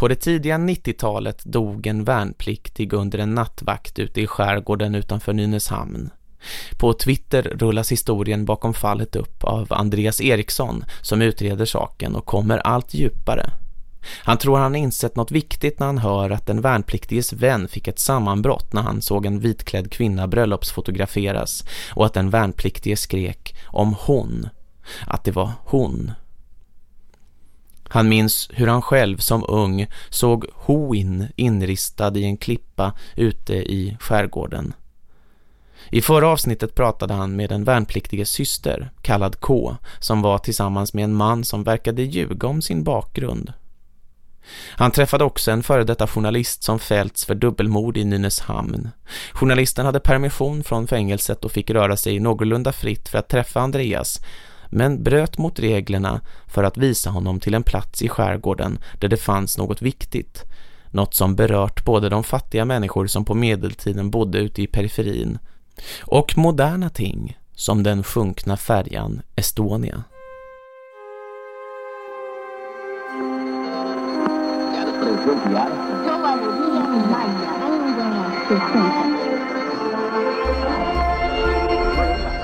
På det tidiga 90-talet dog en värnpliktig under en nattvakt ute i skärgården utanför Nynäshamn. På Twitter rullas historien bakom fallet upp av Andreas Eriksson som utreder saken och kommer allt djupare. Han tror han insett något viktigt när han hör att den värnpliktiges vän fick ett sammanbrott när han såg en vitklädd kvinna bröllopsfotograferas och att den värnpliktige skrek om hon, att det var hon. Han minns hur han själv som ung såg Hoin inristad i en klippa ute i skärgården. I förra avsnittet pratade han med en värnpliktiges syster, kallad K, som var tillsammans med en man som verkade ljuga om sin bakgrund. Han träffade också en före detta journalist som fällts för dubbelmord i Nynäshamn. Journalisten hade permission från fängelset och fick röra sig någorlunda fritt för att träffa Andreas men bröt mot reglerna för att visa honom till en plats i skärgården där det fanns något viktigt. Något som berört både de fattiga människor som på medeltiden bodde ute i periferin och moderna ting som den sjunkna färjan Estonia.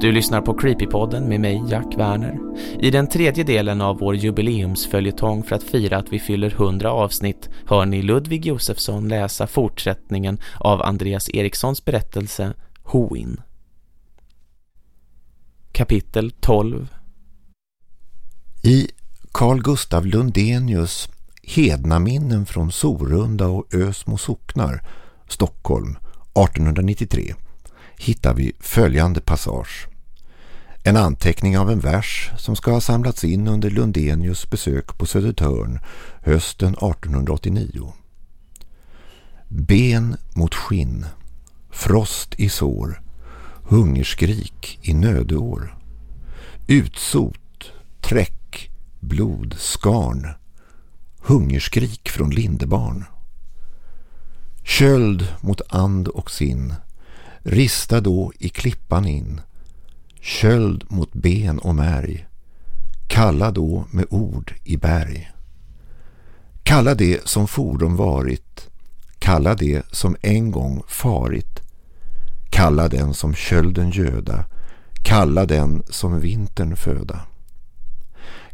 Du lyssnar på Creepypodden med mig, Jack Werner. I den tredje delen av vår jubileumsföljetong för att fira att vi fyller 100 avsnitt hör ni Ludvig Josefsson läsa fortsättningen av Andreas Erikssons berättelse Hoin. Kapitel 12 I Carl Gustav Lundenius Hednaminnen från Sorunda och Ösmo socknar, Stockholm, 1893 hittar vi följande passage. En anteckning av en vers som ska ha samlats in under Lundenius besök på Södertörn hösten 1889. Ben mot skinn, frost i sår, hungerskrik i nödår, utsot, träck, blod, skarn, hungerskrik från lindebarn. Köld mot and och sin, rista då i klippan in, köld mot ben och märg, kalla då med ord i berg. Kalla det som fordom varit, kalla det som en gång farit, kalla den som kölden göda, kalla den som vintern föda.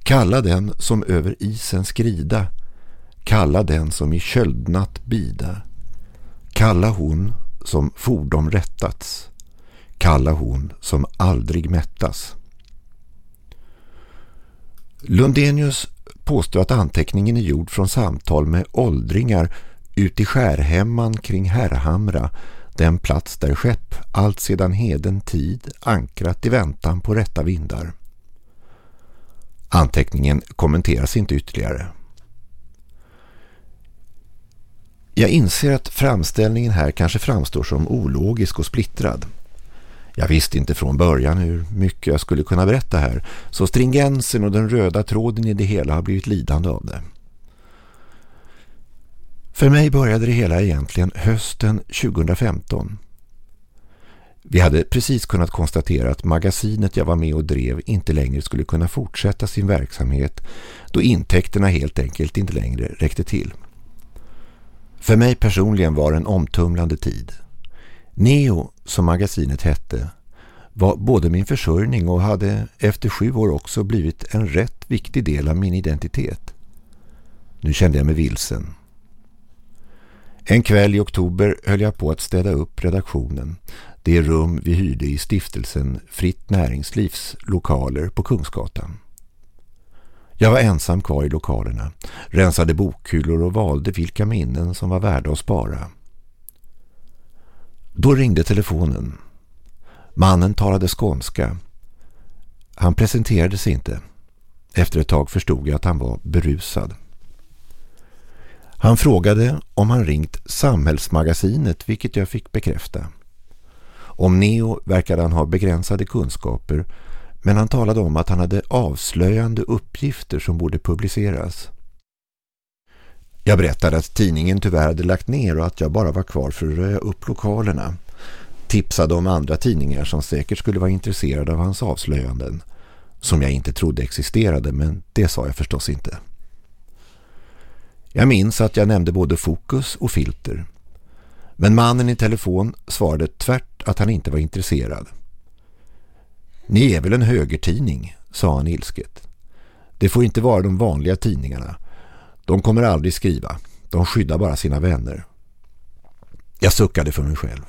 Kalla den som över isen skrida, kalla den som i köldnatt bida, kalla hon som fordom rättats, kalla hon som aldrig mättas. Lundenius påstår att anteckningen är gjord från samtal med åldringar ut i skärhemman kring Herrhamra, den plats där skepp allt sedan heden tid ankrat i väntan på rätta vindar. Anteckningen kommenteras inte ytterligare. Jag inser att framställningen här kanske framstår som ologisk och splittrad. Jag visste inte från början hur mycket jag skulle kunna berätta här, så stringensen och den röda tråden i det hela har blivit lidande av det. För mig började det hela egentligen hösten 2015. Vi hade precis kunnat konstatera att magasinet jag var med och drev inte längre skulle kunna fortsätta sin verksamhet då intäkterna helt enkelt inte längre räckte till. För mig personligen var det en omtumlande tid. Neo, som magasinet hette, var både min försörjning och hade efter sju år också blivit en rätt viktig del av min identitet. Nu kände jag mig vilsen. En kväll i oktober höll jag på att städa upp redaktionen, det rum vi hyrde i stiftelsen Fritt Näringslivs lokaler på Kungsgatan. Jag var ensam kvar i lokalerna, rensade bokhyllor och valde vilka minnen som var värda att spara. Då ringde telefonen. Mannen talade skånska. Han presenterade sig inte. Efter ett tag förstod jag att han var berusad. Han frågade om han ringt Samhällsmagasinet vilket jag fick bekräfta. Om Neo verkade han ha begränsade kunskaper men han talade om att han hade avslöjande uppgifter som borde publiceras. Jag berättade att tidningen tyvärr hade lagt ner och att jag bara var kvar för att röja upp lokalerna. Tipsade om andra tidningar som säkert skulle vara intresserade av hans avslöjanden. Som jag inte trodde existerade men det sa jag förstås inte. Jag minns att jag nämnde både fokus och filter. Men mannen i telefon svarade tvärt att han inte var intresserad. Ni är väl en högertidning, sa han ilsket. Det får inte vara de vanliga tidningarna. De kommer aldrig skriva. De skyddar bara sina vänner. Jag suckade för mig själv.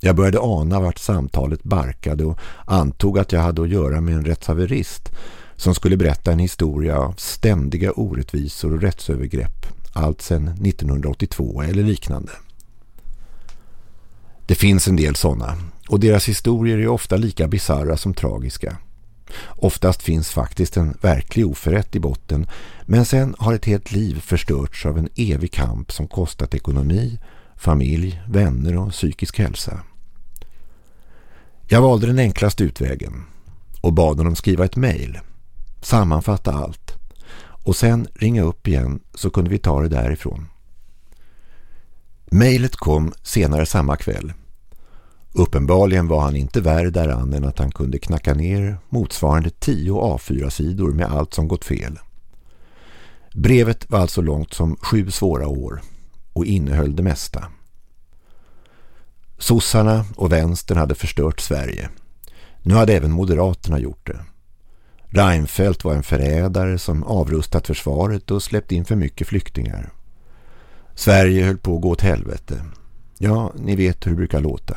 Jag började ana vart samtalet barkade och antog att jag hade att göra med en rättshaverist som skulle berätta en historia av ständiga orättvisor och rättsövergrepp allt sedan 1982 eller liknande. Det finns en del sådana och deras historier är ofta lika bizarra som tragiska. Oftast finns faktiskt en verklig oförrätt i botten men sen har ett helt liv förstörts av en evig kamp som kostat ekonomi, familj, vänner och psykisk hälsa. Jag valde den enklaste utvägen och bad honom skriva ett mejl, sammanfatta allt och sen ringa upp igen så kunde vi ta det därifrån. Mejlet kom senare samma kväll Uppenbarligen var han inte värre däran än att han kunde knacka ner motsvarande tio A4-sidor med allt som gått fel. Brevet var alltså långt som sju svåra år och innehöll det mesta. Sossarna och vänstern hade förstört Sverige. Nu hade även Moderaterna gjort det. Reinfeldt var en förrädare som avrustat försvaret och släppt in för mycket flyktingar. Sverige höll på att gå åt helvete. Ja, ni vet hur det brukar låta.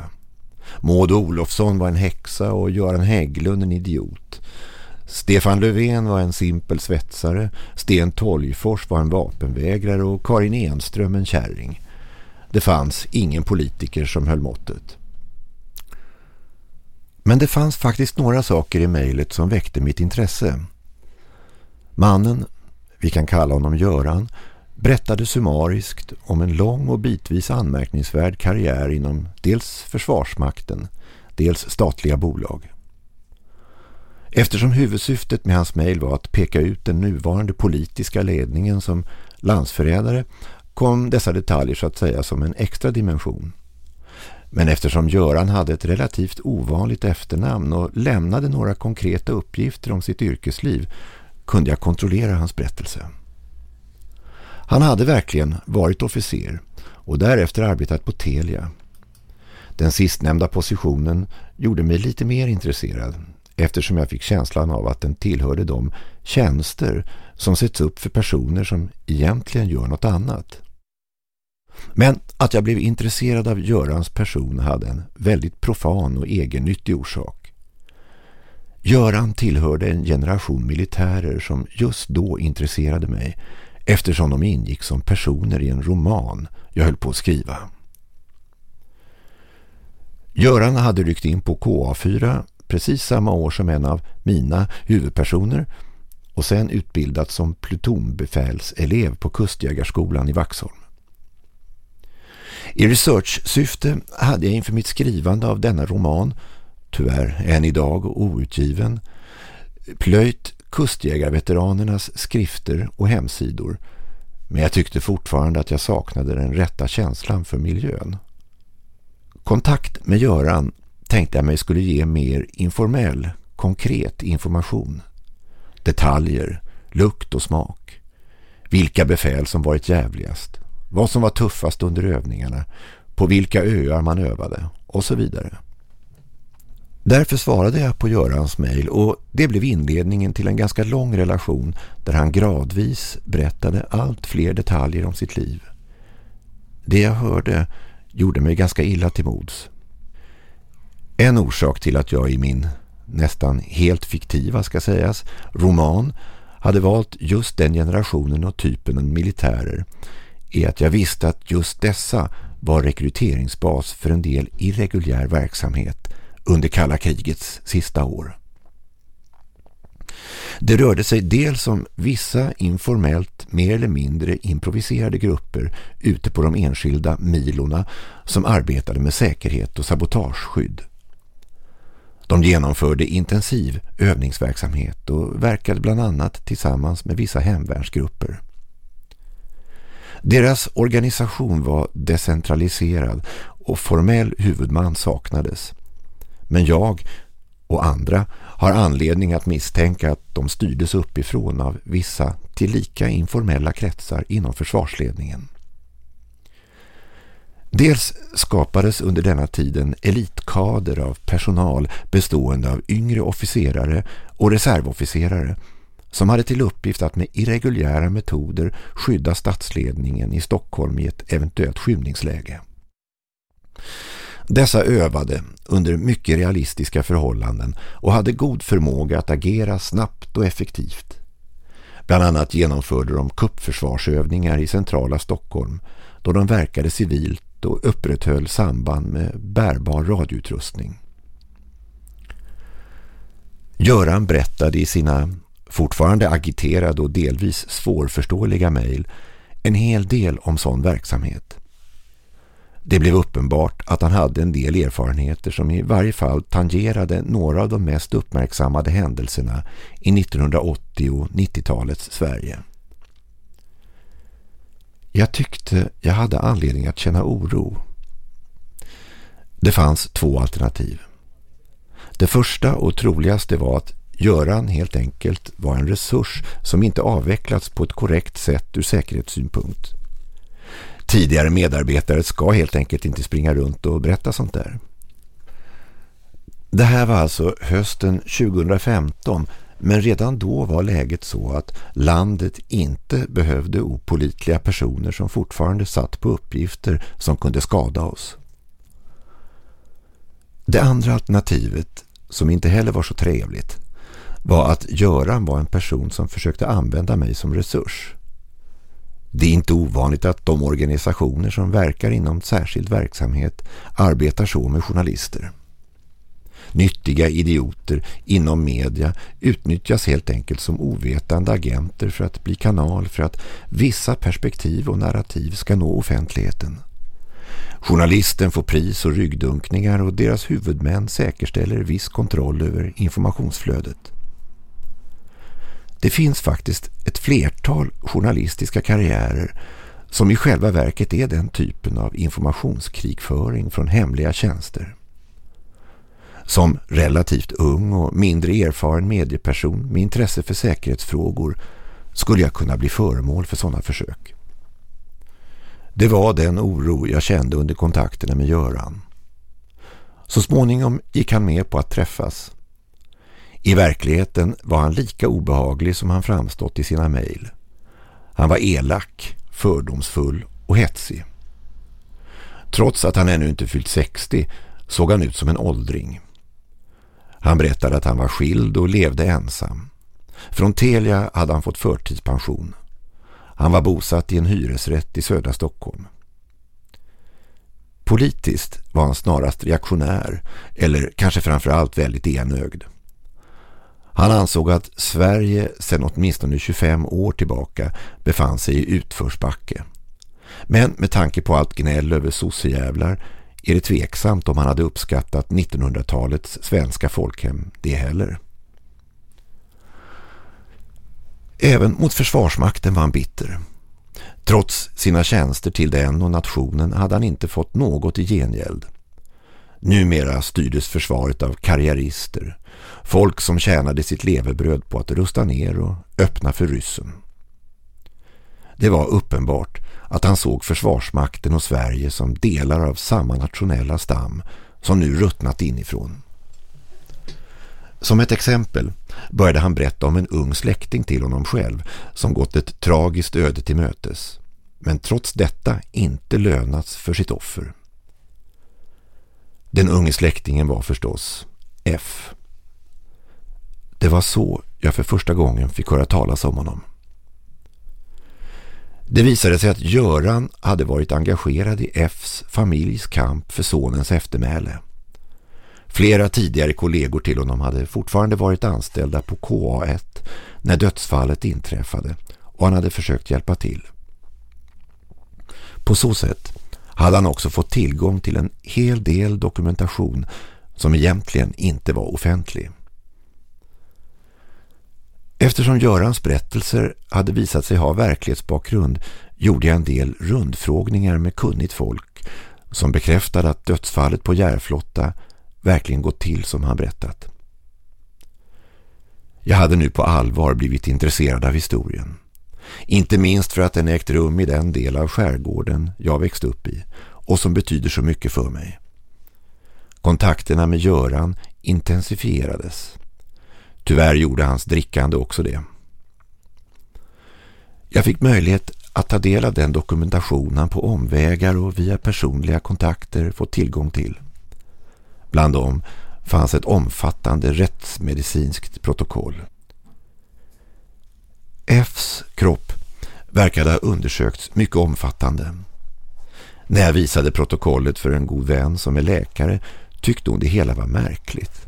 Maud Olofsson var en häxa och Göran Hägglund en idiot. Stefan Löfven var en simpel svetsare, Sten Tolgfors var en vapenvägrare och Karin Enström en kärring. Det fanns ingen politiker som höll måttet. Men det fanns faktiskt några saker i mejlet som väckte mitt intresse. Mannen, vi kan kalla honom Göran, berättade summariskt om en lång och bitvis anmärkningsvärd karriär inom dels Försvarsmakten, dels statliga bolag. Eftersom huvudsyftet med hans mejl var att peka ut den nuvarande politiska ledningen som landsförrädare kom dessa detaljer så att säga som en extra dimension. Men eftersom Göran hade ett relativt ovanligt efternamn och lämnade några konkreta uppgifter om sitt yrkesliv kunde jag kontrollera hans berättelse. Han hade verkligen varit officer och därefter arbetat på Telia. Den sistnämnda positionen gjorde mig lite mer intresserad eftersom jag fick känslan av att den tillhörde de tjänster som sätts upp för personer som egentligen gör något annat. Men att jag blev intresserad av Görans person hade en väldigt profan och egennyttig orsak. Göran tillhörde en generation militärer som just då intresserade mig eftersom de ingick som personer i en roman jag höll på att skriva. Göran hade ryckt in på KA4 precis samma år som en av mina huvudpersoner och sen utbildat som plutonbefälselev på kustjägarskolan i Vaxholm. I researchsyfte hade jag inför mitt skrivande av denna roman, tyvärr än idag och outgiven, plöjt kustjägarveteranernas skrifter och hemsidor men jag tyckte fortfarande att jag saknade den rätta känslan för miljön. Kontakt med Göran tänkte jag mig skulle ge mer informell, konkret information. Detaljer, lukt och smak. Vilka befäl som varit jävligast. Vad som var tuffast under övningarna. På vilka öar man övade och så vidare. Därför svarade jag på Görans mejl och det blev inledningen till en ganska lång relation där han gradvis berättade allt fler detaljer om sitt liv. Det jag hörde gjorde mig ganska illa till mods. En orsak till att jag i min nästan helt fiktiva ska sägas roman hade valt just den generationen och typen av militärer är att jag visste att just dessa var rekryteringsbas för en del irreguljär verksamhet under kalla krigets sista år. Det rörde sig dels om vissa informellt mer eller mindre improviserade grupper ute på de enskilda milorna som arbetade med säkerhet och sabotageskydd. De genomförde intensiv övningsverksamhet och verkade bland annat tillsammans med vissa hemvärnsgrupper. Deras organisation var decentraliserad och formell huvudman saknades. Men jag och andra har anledning att misstänka att de styrdes uppifrån av vissa tillika informella kretsar inom försvarsledningen. Dels skapades under denna tid en elitkader av personal bestående av yngre officerare och reservofficerare som hade till uppgift att med irreguljära metoder skydda statsledningen i Stockholm i ett eventuellt skymningsläge. Dessa övade under mycket realistiska förhållanden och hade god förmåga att agera snabbt och effektivt. Bland annat genomförde de kuppförsvarsövningar i centrala Stockholm då de verkade civilt och upprätthöll samband med bärbar radioutrustning. Göran berättade i sina fortfarande agiterade och delvis svårförståeliga mejl en hel del om sån verksamhet. Det blev uppenbart att han hade en del erfarenheter som i varje fall tangerade några av de mest uppmärksammade händelserna i 1980- och 90-talets Sverige. Jag tyckte jag hade anledning att känna oro. Det fanns två alternativ. Det första och troligaste var att Göran helt enkelt var en resurs som inte avvecklats på ett korrekt sätt ur säkerhetssynpunkt. Tidigare medarbetare ska helt enkelt inte springa runt och berätta sånt där. Det här var alltså hösten 2015 men redan då var läget så att landet inte behövde opolitliga personer som fortfarande satt på uppgifter som kunde skada oss. Det andra alternativet, som inte heller var så trevligt, var att Göran var en person som försökte använda mig som resurs. Det är inte ovanligt att de organisationer som verkar inom särskild verksamhet arbetar så med journalister. Nyttiga idioter inom media utnyttjas helt enkelt som ovetande agenter för att bli kanal för att vissa perspektiv och narrativ ska nå offentligheten. Journalisten får pris och ryggdunkningar och deras huvudmän säkerställer viss kontroll över informationsflödet. Det finns faktiskt ett flertal journalistiska karriärer som i själva verket är den typen av informationskrigföring från hemliga tjänster. Som relativt ung och mindre erfaren medieperson med intresse för säkerhetsfrågor skulle jag kunna bli föremål för sådana försök. Det var den oro jag kände under kontakterna med Göran. Så småningom gick han med på att träffas i verkligheten var han lika obehaglig som han framstått i sina mejl. Han var elak, fördomsfull och hetsig. Trots att han ännu inte fyllt 60 såg han ut som en åldring. Han berättade att han var skild och levde ensam. Från Telia hade han fått förtidspension. Han var bosatt i en hyresrätt i södra Stockholm. Politiskt var han snarast reaktionär eller kanske framförallt väldigt enögd. Han ansåg att Sverige sedan åtminstone 25 år tillbaka befann sig i utförsbacke. Men med tanke på allt gnäll över sossejävlar är det tveksamt om han hade uppskattat 1900-talets svenska folkhem det heller. Även mot försvarsmakten var han bitter. Trots sina tjänster till den och nationen hade han inte fått något i gengäld. Numera styrdes försvaret av karriärister, folk som tjänade sitt levebröd på att rusta ner och öppna för ryssen. Det var uppenbart att han såg försvarsmakten och Sverige som delar av samma nationella stam som nu ruttnat inifrån. Som ett exempel började han berätta om en ung släkting till honom själv som gått ett tragiskt öde till mötes men trots detta inte lönats för sitt offer. Den unge släktingen var förstås F. Det var så jag för första gången fick höra talas om honom. Det visade sig att Göran hade varit engagerad i Fs familjs kamp för sonens eftermäle. Flera tidigare kollegor till honom hade fortfarande varit anställda på KA1 när dödsfallet inträffade och han hade försökt hjälpa till. På så sätt hade han också fått tillgång till en hel del dokumentation som egentligen inte var offentlig. Eftersom Görans berättelser hade visat sig ha verklighetsbakgrund gjorde jag en del rundfrågningar med kunnigt folk som bekräftade att dödsfallet på Järflotta verkligen gått till som han berättat. Jag hade nu på allvar blivit intresserad av historien. Inte minst för att den ägt rum i den del av skärgården jag växt upp i och som betyder så mycket för mig. Kontakterna med Göran intensifierades. Tyvärr gjorde hans drickande också det. Jag fick möjlighet att ta del av den dokumentation han på omvägar och via personliga kontakter fått tillgång till. Bland dem fanns ett omfattande rättsmedicinskt protokoll. Fs kropp verkade ha undersökts mycket omfattande. När jag visade protokollet för en god vän som är läkare tyckte hon det hela var märkligt.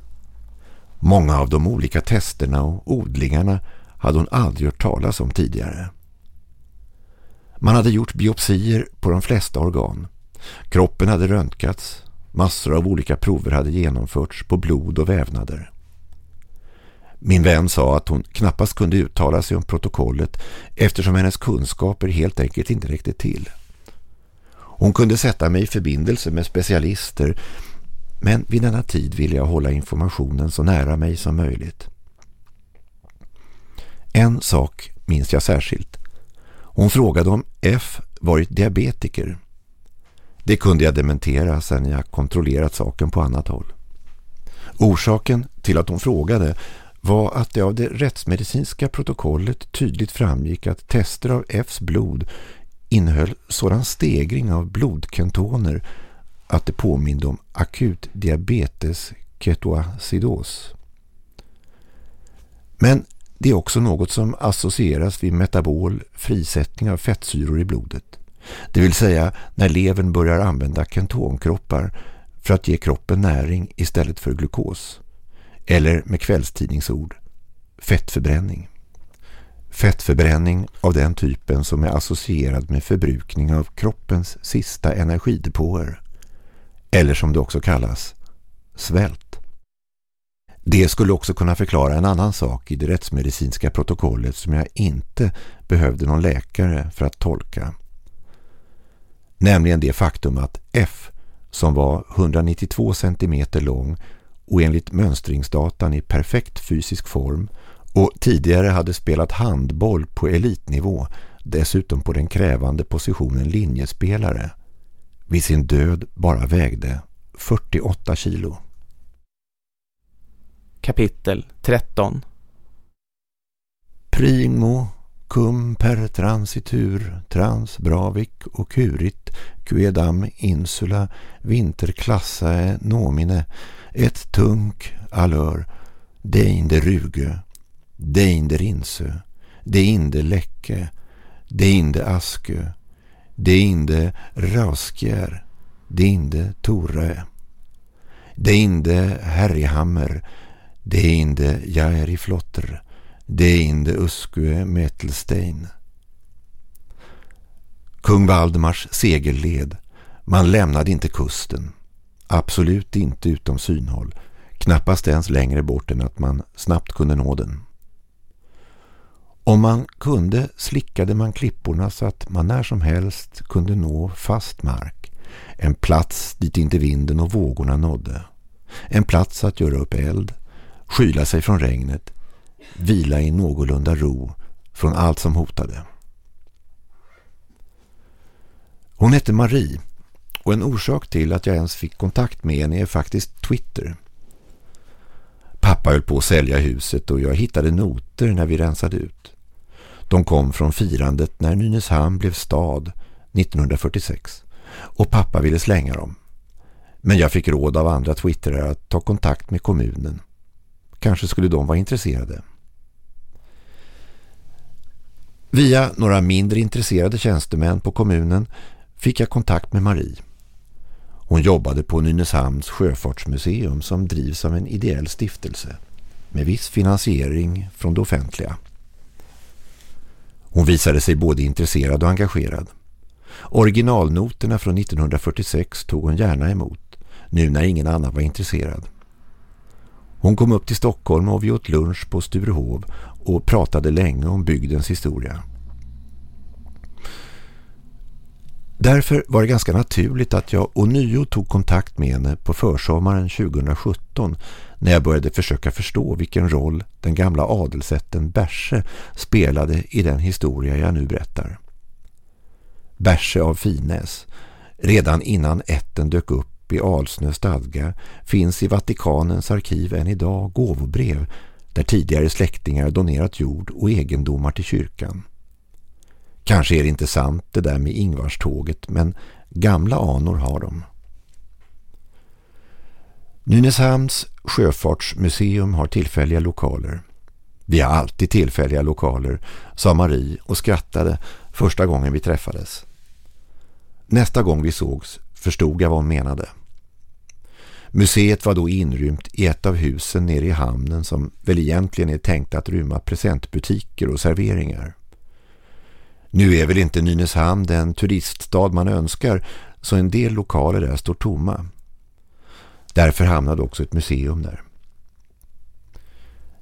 Många av de olika testerna och odlingarna hade hon aldrig hört talas om tidigare. Man hade gjort biopsier på de flesta organ. Kroppen hade röntgats. Massor av olika prover hade genomförts på blod och vävnader. Min vän sa att hon knappast kunde uttala sig om protokollet eftersom hennes kunskaper helt enkelt inte räckte till. Hon kunde sätta mig i förbindelse med specialister men vid denna tid ville jag hålla informationen så nära mig som möjligt. En sak minns jag särskilt. Hon frågade om F varit diabetiker. Det kunde jag dementera sedan jag kontrollerat saken på annat håll. Orsaken till att hon frågade var att det av det rättsmedicinska protokollet tydligt framgick att tester av Fs blod innehöll sådan stegring av blodkentoner att det påminde om akut diabetes ketoacidos. Men det är också något som associeras vid metabol frisättning av fettsyror i blodet. Det vill säga när levern börjar använda kentonkroppar för att ge kroppen näring istället för glukos. Eller med kvällstidningsord, fettförbränning. Fettförbränning av den typen som är associerad med förbrukning av kroppens sista energidepåer. Eller som det också kallas, svält. Det skulle också kunna förklara en annan sak i det rättsmedicinska protokollet som jag inte behövde någon läkare för att tolka. Nämligen det faktum att F, som var 192 cm lång och enligt mönstringsdatan i perfekt fysisk form och tidigare hade spelat handboll på elitnivå, dessutom på den krävande positionen linjespelare, vid sin död bara vägde 48 kilo. Kapitel 13 Primo cum per transitur trans bravik och curit quedam insula vinterclassae nomine ett tunk allör deinde ruge deinde rinsö deinde läcke deinde askö deinde Torö, deinde torre deinde herrihammer deinde jaeri flotter deinde uskue metelstein. Kung Valdemars segelled man lämnade inte kusten. Absolut inte utom synhåll. Knappast ens längre bort än att man snabbt kunde nå den. Om man kunde slickade man klipporna så att man när som helst kunde nå fast mark. En plats dit inte vinden och vågorna nådde. En plats att göra upp eld, skyla sig från regnet, vila i någorlunda ro från allt som hotade. Hon hette Marie och en orsak till att jag ens fick kontakt med henne är faktiskt Twitter. Pappa höll på att sälja huset och jag hittade noter när vi rensade ut. De kom från firandet när Nynäshamn blev stad 1946 och pappa ville slänga dem. Men jag fick råd av andra twittrare att ta kontakt med kommunen. Kanske skulle de vara intresserade. Via några mindre intresserade tjänstemän på kommunen fick jag kontakt med Marie. Hon jobbade på Nynäshamns sjöfartsmuseum som drivs av en ideell stiftelse med viss finansiering från det offentliga. Hon visade sig både intresserad och engagerad. Originalnoterna från 1946 tog hon gärna emot, nu när ingen annan var intresserad. Hon kom upp till Stockholm och vi åt lunch på Sturehov och pratade länge om bygdens historia. Därför var det ganska naturligt att jag ånyo tog kontakt med henne på försommaren 2017 när jag började försöka förstå vilken roll den gamla adelsätten Bärse spelade i den historia jag nu berättar. Bärse av Finäs, redan innan ätten dök upp i Alsnö stadga finns i Vatikanens arkiv än idag gåvobrev där tidigare släktingar donerat jord och egendomar till kyrkan. Kanske är det inte sant det där med Ingvarståget men gamla anor har de. Nynäshamns sjöfartsmuseum har tillfälliga lokaler. Vi har alltid tillfälliga lokaler, sa Marie och skrattade första gången vi träffades. Nästa gång vi sågs förstod jag vad hon menade. Museet var då inrymt i ett av husen nere i hamnen som väl egentligen är tänkt att rymma presentbutiker och serveringar. Nu är väl inte Nynäshamn den turiststad man önskar så en del lokaler där står tomma. Därför hamnade också ett museum där.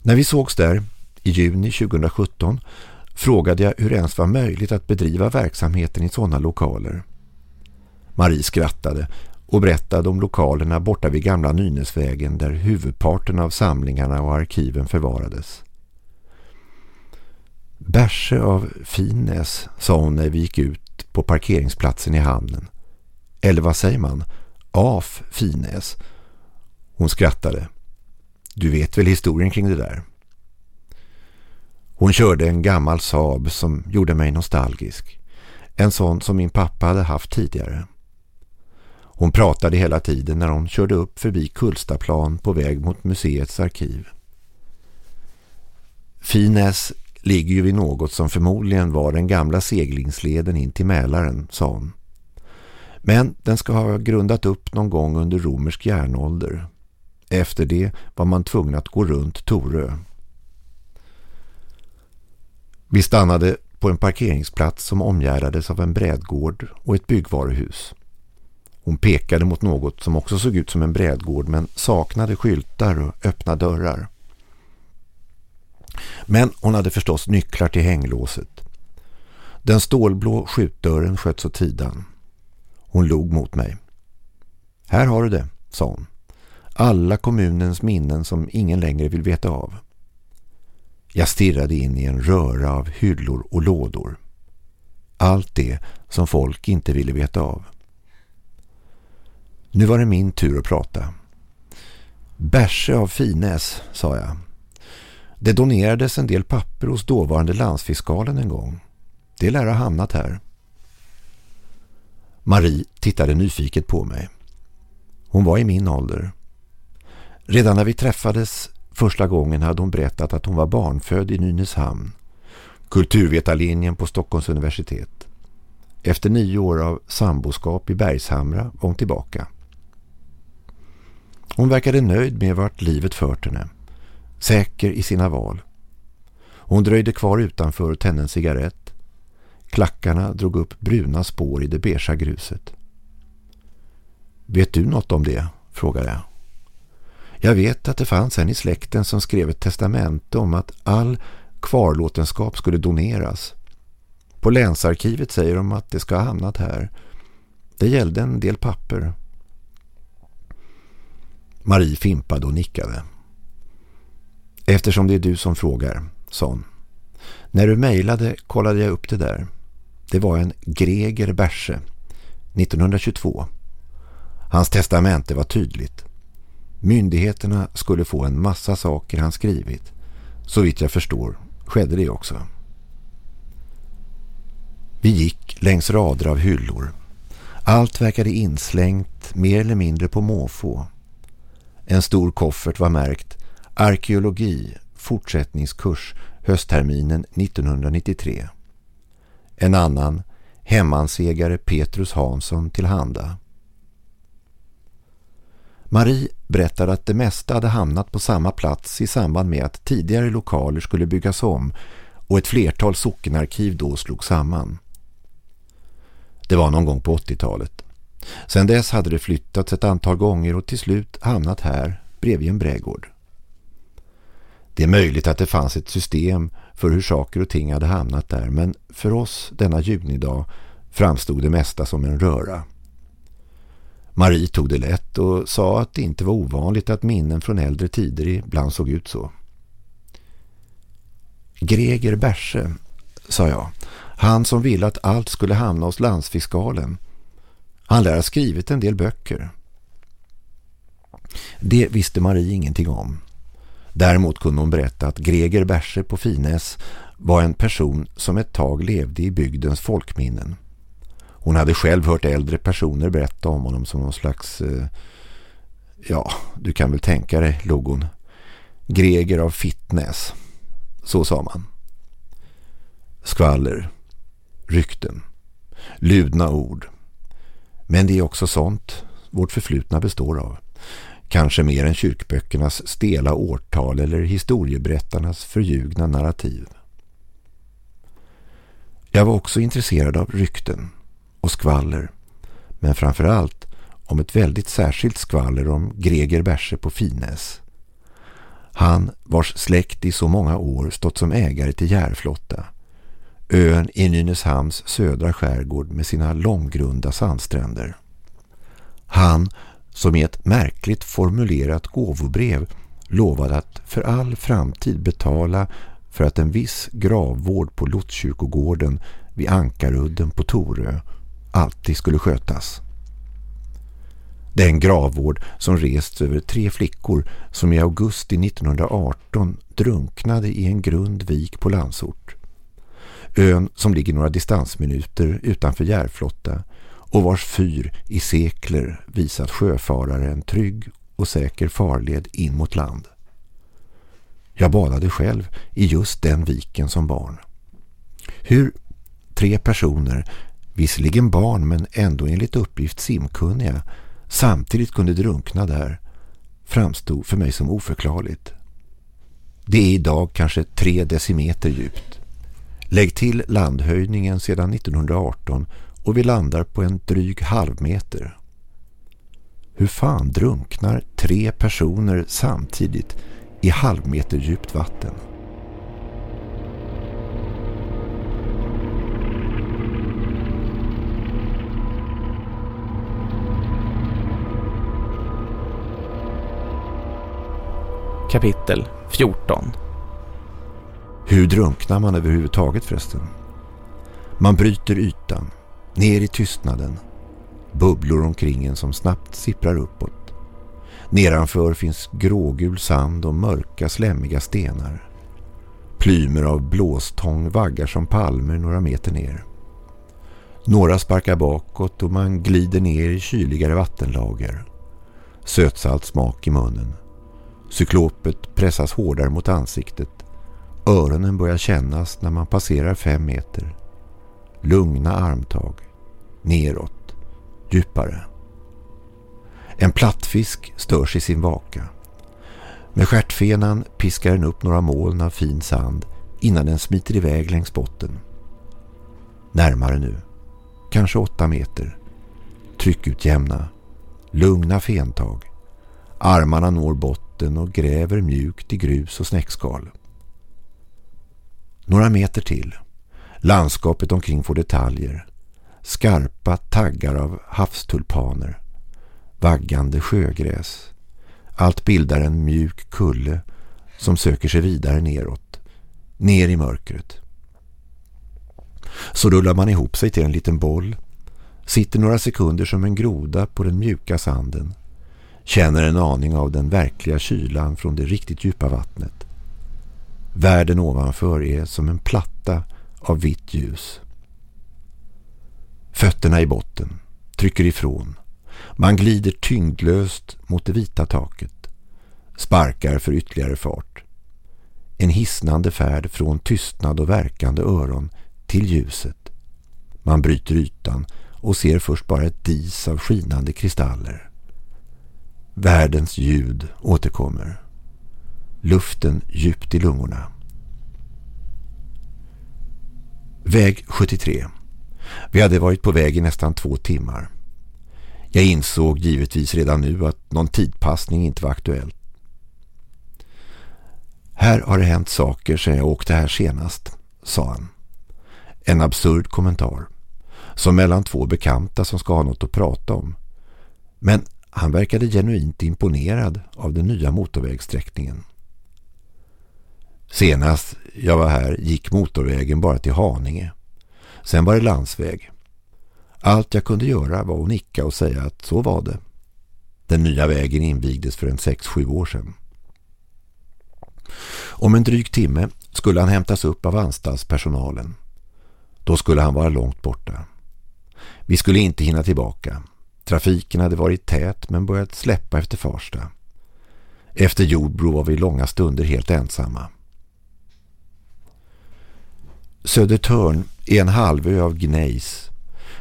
När vi sågs där i juni 2017 frågade jag hur det ens var möjligt att bedriva verksamheten i sådana lokaler. Marie skrattade och berättade om lokalerna borta vid gamla Nynäsvägen där huvudparten av samlingarna och arkiven förvarades. Bärse av Finäs, sa hon när vi gick ut på parkeringsplatsen i hamnen. Eller vad säger man? Af Finäs. Hon skrattade. Du vet väl historien kring det där? Hon körde en gammal Saab som gjorde mig nostalgisk. En sån som min pappa hade haft tidigare. Hon pratade hela tiden när hon körde upp förbi Kullstaplan på väg mot museets arkiv. Fines ligger ju vid något som förmodligen var den gamla seglingsleden in till Mälaren, sa hon. Men den ska ha grundat upp någon gång under romersk järnålder. Efter det var man tvungen att gå runt Torö. Vi stannade på en parkeringsplats som omgärdades av en brädgård och ett byggvaruhus. Hon pekade mot något som också såg ut som en brädgård men saknade skyltar och öppna dörrar. Men hon hade förstås nycklar till hänglåset. Den stålblå skjutdörren sköts åt sidan. Hon log mot mig. Här har du det, sa hon. Alla kommunens minnen som ingen längre vill veta av. Jag stirrade in i en röra av hyllor och lådor. Allt det som folk inte ville veta av. Nu var det min tur att prata. Bärse av Finäs, sa jag. Det donerades en del papper hos dåvarande landsfiskalen en gång. Det lär ha hamnat här. Marie tittade nyfiket på mig. Hon var i min ålder. Redan när vi träffades första gången hade hon berättat att hon var barnfödd i Nynäshamn, kulturvetarlinjen på Stockholms universitet. Efter nio år av samboskap i Bergshamra var hon tillbaka. Hon verkade nöjd med vart livet fört henne säker i sina val. Hon dröjde kvar utanför och tände en cigarett. Klackarna drog upp bruna spår i det beiga gruset. Vet du något om det? frågade jag. Jag vet att det fanns en i släkten som skrev ett testamente om att all kvarlåtenskap skulle doneras. På länsarkivet säger de att det ska ha hamnat här. Det gällde en del papper. Marie fimpade och nickade. Eftersom det är du som frågar, sa hon. När du mejlade kollade jag upp det där. Det var en Greger Berse, 1922. Hans testamente var tydligt. Myndigheterna skulle få en massa saker han skrivit. Så vitt jag förstår skedde det också. Vi gick längs rader av hyllor. Allt verkade inslängt mer eller mindre på måfå. En stor koffert var märkt Arkeologi, fortsättningskurs, höstterminen 1993. En annan, hemmansegare Petrus Hansson tillhanda. Marie berättade att det mesta hade hamnat på samma plats i samband med att tidigare lokaler skulle byggas om och ett flertal sockenarkiv då slog samman. Det var någon gång på 80-talet. Sedan dess hade det flyttats ett antal gånger och till slut hamnat här bredvid en brädgård. Det är möjligt att det fanns ett system för hur saker och ting hade hamnat där men för oss denna junidag framstod det mesta som en röra. Marie tog det lätt och sa att det inte var ovanligt att minnen från äldre tider ibland såg ut så. Greger Berse, sa jag. Han som ville att allt skulle hamna hos landsfiskalen. Han lär ha skrivit en del böcker. Det visste Marie ingenting om. Däremot kunde hon berätta att Greger Berse på Fines var en person som ett tag levde i bygdens folkminnen. Hon hade själv hört äldre personer berätta om honom som någon slags... Eh, ja, du kan väl tänka dig, log hon. Greger av Fittnäs. Så sa man. Skvaller. Rykten. Ludna ord. Men det är också sånt vårt förflutna består av. Kanske mer än kyrkböckernas stela årtal eller historieberättarnas förljugna narrativ. Jag var också intresserad av rykten och skvaller. Men framförallt om ett väldigt särskilt skvaller om Greger Berse på Fines. Han vars släkt i så många år stått som ägare till Järflotta. Ön i Nynäshamns södra skärgård med sina långgrunda sandstränder. Han som i ett märkligt formulerat gåvobrev lovade att för all framtid betala för att en viss gravvård på Lotskyrkogården vid Ankarudden på Torö alltid skulle skötas. Den gravvård som rest över tre flickor som i augusti 1918 drunknade i en grund vik på Landsort. Ön som ligger några distansminuter utanför Järflotta och vars fyr i sekler visat sjöfarare en trygg och säker farled in mot land. Jag badade själv i just den viken som barn. Hur tre personer visserligen barn men ändå enligt uppgift simkunniga, samtidigt kunde drunkna där, framstod för mig som oförklarligt. Det är idag kanske tre decimeter djupt. Lägg till landhöjningen sedan 1918 och vi landar på en dryg halvmeter. Hur fan drunknar tre personer samtidigt i halvmeter djupt vatten? Kapitel 14 Hur drunknar man överhuvudtaget förresten? Man bryter ytan, ner i tystnaden. Bubblor omkring en som snabbt sipprar uppåt. Nedanför finns grågul sand och mörka slämmiga stenar. Plymer av blåstång vaggar som palmer några meter ner. Några sparkar bakåt och man glider ner i kyligare vattenlager. Sötsalt smak i munnen. Cyklopet pressas hårdare mot ansiktet. Öronen börjar kännas när man passerar fem meter. Lugna armtag. Neråt. Djupare. En plattfisk störs i sin vaka. Med skärtfenan piskar den upp några moln av fin sand innan den smiter iväg längs botten. Närmare nu. Kanske åtta meter. Tryckutjämna. Lugna fentag. Armarna når botten och gräver mjukt i grus och snäckskal. Några meter till. Landskapet omkring får detaljer. Skarpa taggar av havstulpaner. Vaggande sjögräs. Allt bildar en mjuk kulle som söker sig vidare neråt. Ner i mörkret. Så rullar man ihop sig till en liten boll. Sitter några sekunder som en groda på den mjuka sanden känner en aning av den verkliga kylan från det riktigt djupa vattnet. Världen ovanför är som en platta av vitt ljus. Fötterna i botten, trycker ifrån. Man glider tyngdlöst mot det vita taket. Sparkar för ytterligare fart. En hisnande färd från tystnad och verkande öron till ljuset. Man bryter ytan och ser först bara ett dis av skinande kristaller. Världens ljud återkommer. Luften djupt i lungorna. Väg 73. Vi hade varit på väg i nästan två timmar. Jag insåg givetvis redan nu att någon tidpassning inte var aktuell. Här har det hänt saker sedan jag åkte här senast, sa han. En absurd kommentar. Som mellan två bekanta som ska ha något att prata om. Men han verkade genuint imponerad av den nya motorvägsträckningen. Senast jag var här gick motorvägen bara till Haninge. Sen var det landsväg. Allt jag kunde göra var att nicka och säga att så var det. Den nya vägen invigdes för en sex sju år sedan. Om en dryg timme skulle han hämtas upp av anstaltspersonalen. Då skulle han vara långt borta. Vi skulle inte hinna tillbaka. Trafiken hade varit tät men börjat släppa efter Farsta. Efter Jordbro var vi långa stunder helt ensamma. Södertörn är en halvö av gnejs,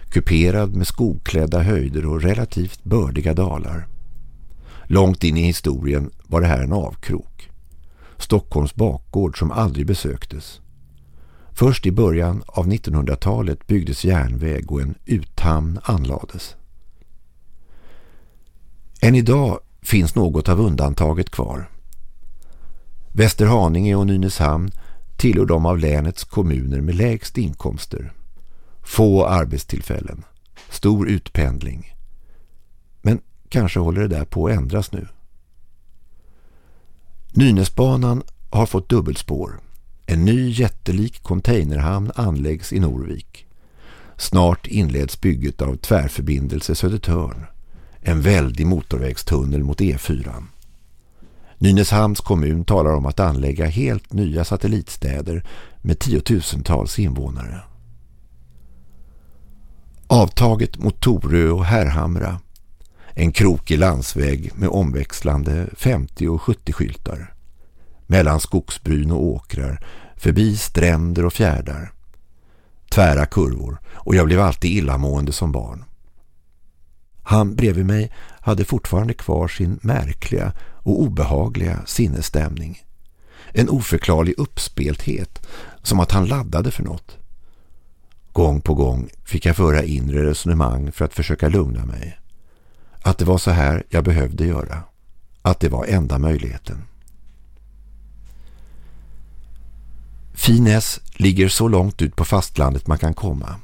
kuperad med skogklädda höjder och relativt bördiga dalar. Långt in i historien var det här en avkrok. Stockholms bakgård som aldrig besöktes. Först i början av 1900-talet byggdes järnväg och en uthamn anlades. Än idag finns något av undantaget kvar. Västerhaninge och Nynäshamn tillhör de av länets kommuner med lägst inkomster. Få arbetstillfällen, stor utpendling. Men kanske håller det där på att ändras nu. Nynäsbanan har fått dubbelspår. En ny jättelik containerhamn anläggs i Norvik. Snart inleds bygget av tvärförbindelse Södertörn. En väldig motorvägstunnel mot E4. Nynäshamns kommun talar om att anlägga helt nya satellitstäder med tiotusentals invånare. Avtaget mot Torö och Härhamra. En krokig landsväg med omväxlande 50- och 70-skyltar. Mellan skogsbryn och åkrar, förbi stränder och fjärdar. Tvära kurvor och jag blev alltid illamående som barn. Han bredvid mig hade fortfarande kvar sin märkliga och obehagliga sinnesstämning. En oförklarlig uppspelthet, som att han laddade för något. Gång på gång fick jag föra inre resonemang för att försöka lugna mig. Att det var så här jag behövde göra. Att det var enda möjligheten. Fines ligger så långt ut på fastlandet man kan komma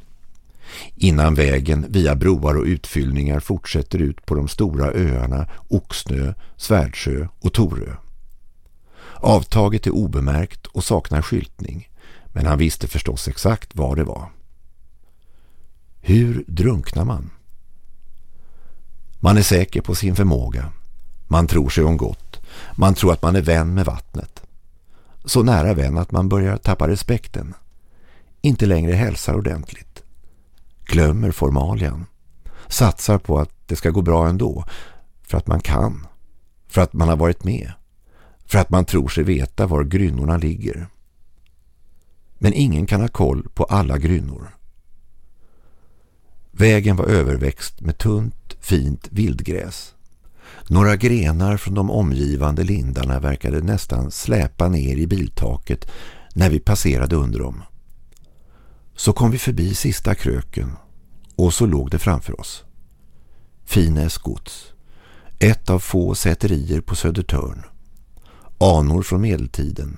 innan vägen via broar och utfyllningar fortsätter ut på de stora öarna Oxnö, Svärdsjö och Torö. Avtaget är obemärkt och saknar skyltning, men han visste förstås exakt vad det var. Hur drunknar man? Man är säker på sin förmåga. Man tror sig om gott. Man tror att man är vän med vattnet. Så nära vän att man börjar tappa respekten. Inte längre hälsar ordentligt glömmer formalian. Satsar på att det ska gå bra ändå. För att man kan. För att man har varit med. För att man tror sig veta var grynnorna ligger. Men ingen kan ha koll på alla grynnor. Vägen var överväxt med tunt, fint vildgräs. Några grenar från de omgivande lindarna verkade nästan släpa ner i biltaket när vi passerade under dem. Så kom vi förbi sista kröken och så låg det framför oss. Fines gods. Ett av få säterier på Södertörn. Anor från medeltiden.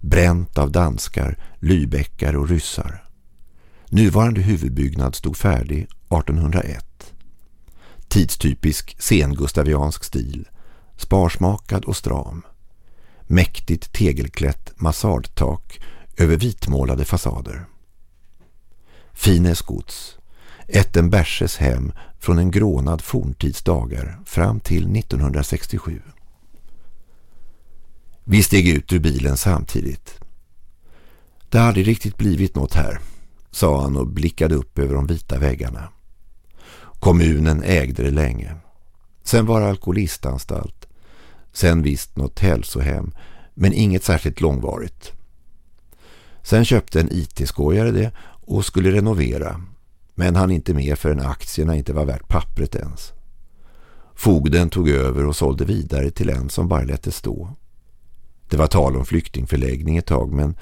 Bränt av danskar, lybäckar och ryssar. Nuvarande huvudbyggnad stod färdig 1801. Tidstypisk sengustaviansk stil. Sparsmakad och stram. Mäktigt tegelklätt massardtak över vitmålade fasader. Fines gods. Ettenberses hem från en grånad forntidsdagar fram till 1967. Vi steg ut ur bilen samtidigt. Det har aldrig riktigt blivit något här, sa han och blickade upp över de vita väggarna. Kommunen ägde det länge. Sen var det alkoholistanstalt. Sen visst något hälsohem, men inget särskilt långvarigt. Sen köpte en IT-skojare det och skulle renovera men han inte med förrän aktierna inte var värt pappret ens. Fogden tog över och sålde vidare till en som bara lät det stå. Det var tal om flyktingförläggning ett tag men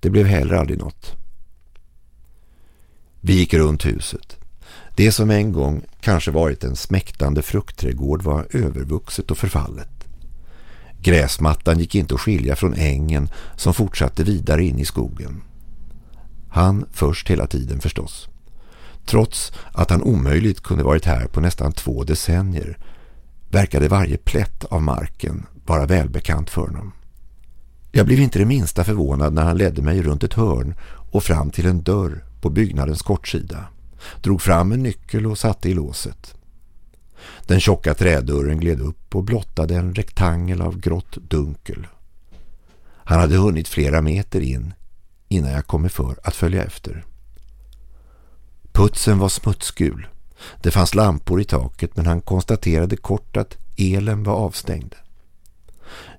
det blev heller aldrig något. Vi gick runt huset. Det som en gång kanske varit en smäktande fruktträdgård var övervuxet och förfallet. Gräsmattan gick inte att skilja från ängen som fortsatte vidare in i skogen. Han först hela tiden förstås. Trots att han omöjligt kunde varit här på nästan två decennier verkade varje plätt av marken vara välbekant för honom. Jag blev inte det minsta förvånad när han ledde mig runt ett hörn och fram till en dörr på byggnadens kortsida. Drog fram en nyckel och satte i låset. Den tjocka trädörren gled upp och blottade en rektangel av grått dunkel. Han hade hunnit flera meter in innan jag kom för att följa efter. Putsen var smutsgul. Det fanns lampor i taket men han konstaterade kort att elen var avstängd.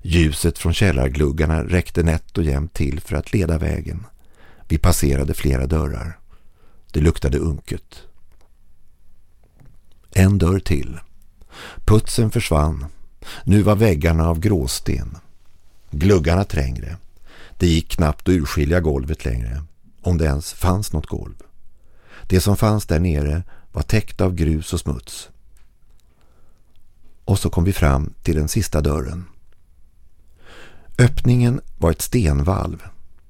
Ljuset från källargluggarna räckte nätt och jämnt till för att leda vägen. Vi passerade flera dörrar. Det luktade unket. En dörr till. Putsen försvann. Nu var väggarna av gråsten. Gluggarna trängre. Det gick knappt att urskilja golvet längre, om det ens fanns något golv. Det som fanns där nere var täckt av grus och smuts. Och så kom vi fram till den sista dörren. Öppningen var ett stenvalv.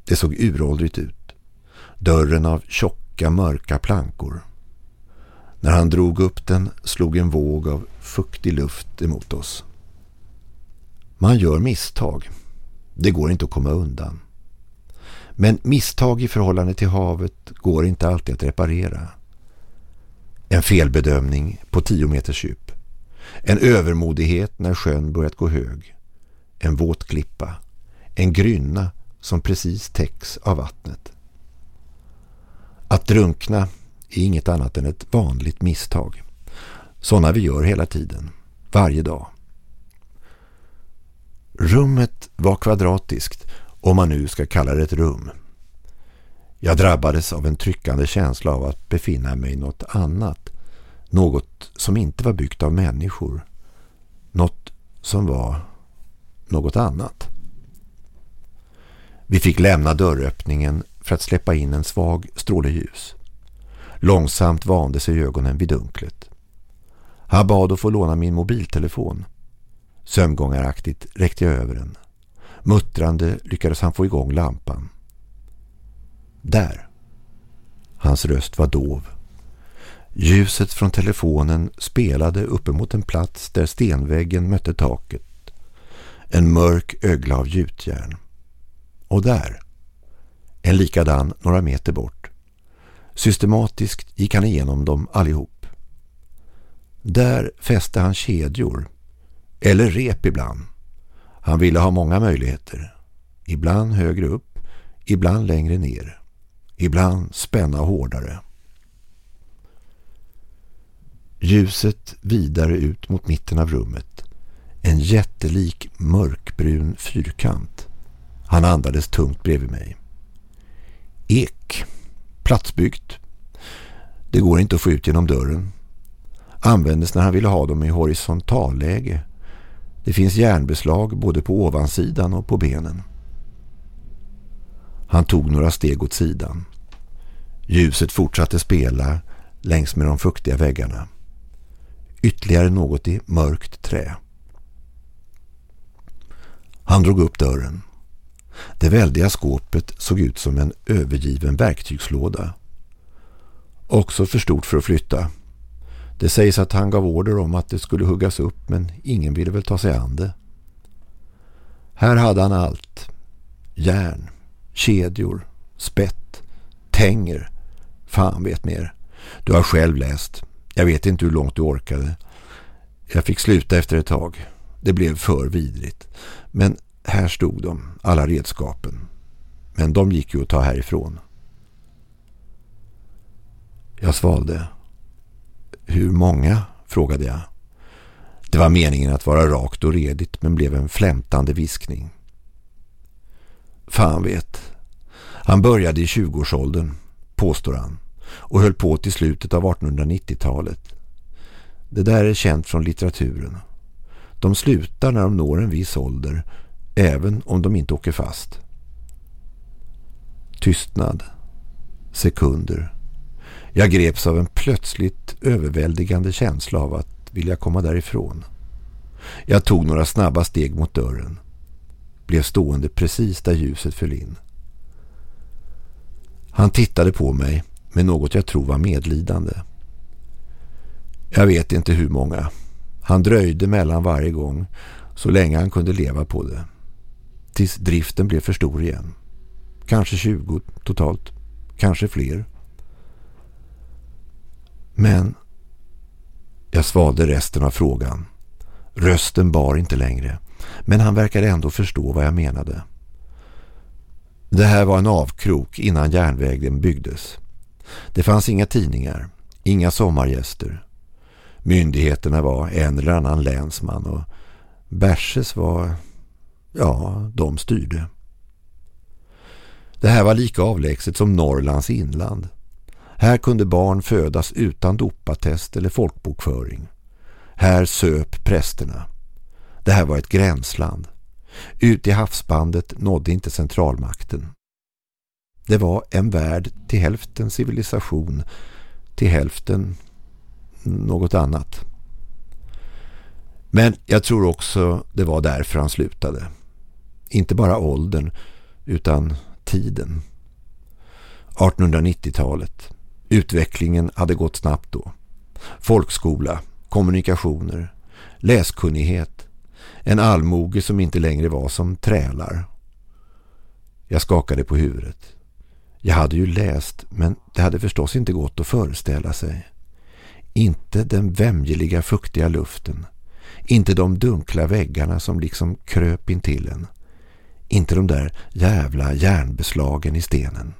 Det såg uråldrigt ut. Dörren av tjocka mörka plankor. När han drog upp den slog en våg av fuktig luft emot oss. Man gör misstag. Det går inte att komma undan. Men misstag i förhållande till havet går inte alltid att reparera. En felbedömning på tio meters djup. En övermodighet när sjön börjat gå hög. En våt klippa. En grynna som precis täcks av vattnet. Att drunkna är inget annat än ett vanligt misstag. Sådana vi gör hela tiden, varje dag. Rummet var kvadratiskt, om man nu ska kalla det ett rum. Jag drabbades av en tryckande känsla av att befinna mig i något annat. Något som inte var byggt av människor. Något som var något annat. Vi fick lämna dörröppningen för att släppa in en svag stråle ljus. Långsamt vande sig ögonen vid dunklet. Han bad att få låna min mobiltelefon. Sömngångaraktigt räckte jag över den. Muttrande lyckades han få igång lampan. Där. Hans röst var dov. Ljuset från telefonen spelade uppemot en plats där stenväggen mötte taket. En mörk ögla av gjutjärn. Och där. En likadan några meter bort. Systematiskt gick han igenom dem allihop. Där fäste han kedjor. Eller rep ibland. Han ville ha många möjligheter. Ibland högre upp, ibland längre ner. Ibland spänna hårdare. Ljuset vidare ut mot mitten av rummet. En jättelik mörkbrun fyrkant. Han andades tungt bredvid mig. Ek. Platsbyggt. Det går inte att få ut genom dörren. Användes när han ville ha dem i horisontalläge. Det finns järnbeslag både på ovansidan och på benen. Han tog några steg åt sidan. Ljuset fortsatte spela längs med de fuktiga väggarna. Ytterligare något i mörkt trä. Han drog upp dörren. Det väldiga skåpet såg ut som en övergiven verktygslåda. Också för stort för att flytta. Det sägs att han gav order om att det skulle huggas upp men ingen ville väl ta sig an det. Här hade han allt. Järn, kedjor, spett, tänger. Fan vet mer. Du har själv läst. Jag vet inte hur långt du orkade. Jag fick sluta efter ett tag. Det blev för vidrigt. Men här stod de, alla redskapen. Men de gick ju att ta härifrån. Jag svalde. Hur många? frågade jag. Det var meningen att vara rakt och redigt men blev en flämtande viskning. Fan vet. Han började i 20-årsåldern, påstår han, och höll på till slutet av 1890-talet. Det där är känt från litteraturen. De slutar när de når en viss ålder, även om de inte åker fast. Tystnad. Sekunder. Jag greps av en plötsligt överväldigande känsla av att vilja komma därifrån. Jag tog några snabba steg mot dörren. Blev stående precis där ljuset föll in. Han tittade på mig med något jag tror var medlidande. Jag vet inte hur många. Han dröjde mellan varje gång så länge han kunde leva på det. Tills driften blev för stor igen. Kanske 20 totalt. Kanske fler. Men jag svalde resten av frågan. Rösten bar inte längre. Men han verkade ändå förstå vad jag menade. Det här var en avkrok innan järnvägen byggdes. Det fanns inga tidningar, inga sommargäster. Myndigheterna var en eller annan länsman och Berses var, ja, de styrde. Det här var lika avlägset som Norrlands inland. Här kunde barn födas utan dopattest eller folkbokföring. Här söp prästerna. Det här var ett gränsland. Ut i havsbandet nådde inte centralmakten. Det var en värld till hälften civilisation, till hälften något annat. Men jag tror också det var därför han slutade. Inte bara åldern utan tiden. 1890-talet. Utvecklingen hade gått snabbt då. Folkskola, kommunikationer, läskunnighet, en allmoge som inte längre var som trälar. Jag skakade på huvudet. Jag hade ju läst, men det hade förstås inte gått att föreställa sig. Inte den vämjeliga fuktiga luften. Inte de dunkla väggarna som liksom kröp in till en. Inte de där jävla järnbeslagen i stenen.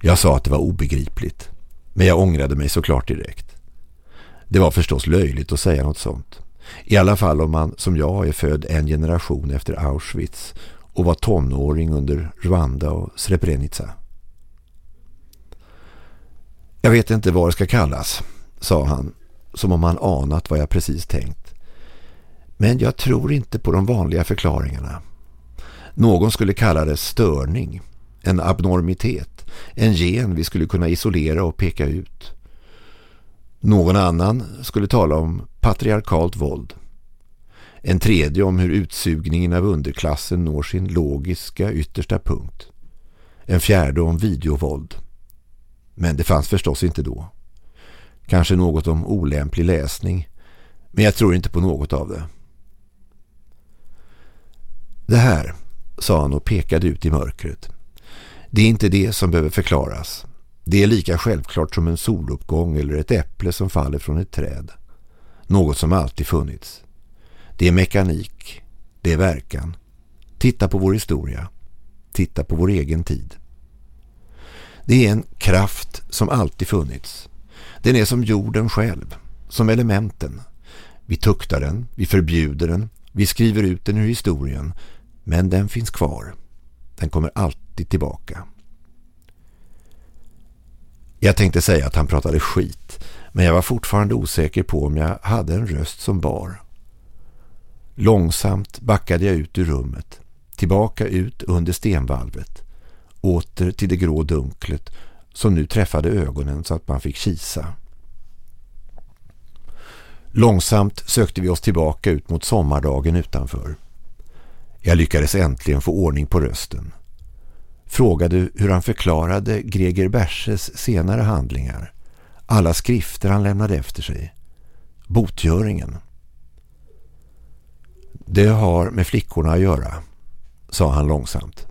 Jag sa att det var obegripligt. Men jag ångrade mig såklart direkt. Det var förstås löjligt att säga något sånt. I alla fall om man som jag är född en generation efter Auschwitz och var tonåring under Rwanda och Srebrenica. Jag vet inte vad det ska kallas, sa han, som om han anat vad jag precis tänkt. Men jag tror inte på de vanliga förklaringarna. Någon skulle kalla det störning, en abnormitet, en gen vi skulle kunna isolera och peka ut. Någon annan skulle tala om patriarkalt våld. En tredje om hur utsugningen av underklassen når sin logiska yttersta punkt. En fjärde om videovåld. Men det fanns förstås inte då. Kanske något om olämplig läsning. Men jag tror inte på något av det. Det här, sa han och pekade ut i mörkret. Det är inte det som behöver förklaras. Det är lika självklart som en soluppgång eller ett äpple som faller från ett träd. Något som alltid funnits. Det är mekanik. Det är verkan. Titta på vår historia. Titta på vår egen tid. Det är en kraft som alltid funnits. Den är som jorden själv, som elementen. Vi tuktar den, vi förbjuder den, vi skriver ut den ur historien. Men den finns kvar. Den kommer alltid tillbaka. Jag tänkte säga att han pratade skit, men jag var fortfarande osäker på om jag hade en röst som bar. Långsamt backade jag ut ur rummet, tillbaka ut under stenvalvet, åter till det grå dunklet som nu träffade ögonen så att man fick kisa. Långsamt sökte vi oss tillbaka ut mot sommardagen utanför. Jag lyckades äntligen få ordning på rösten. Frågade hur han förklarade Greger Berses senare handlingar. Alla skrifter han lämnade efter sig. Botgöringen. Det har med flickorna att göra, sa han långsamt.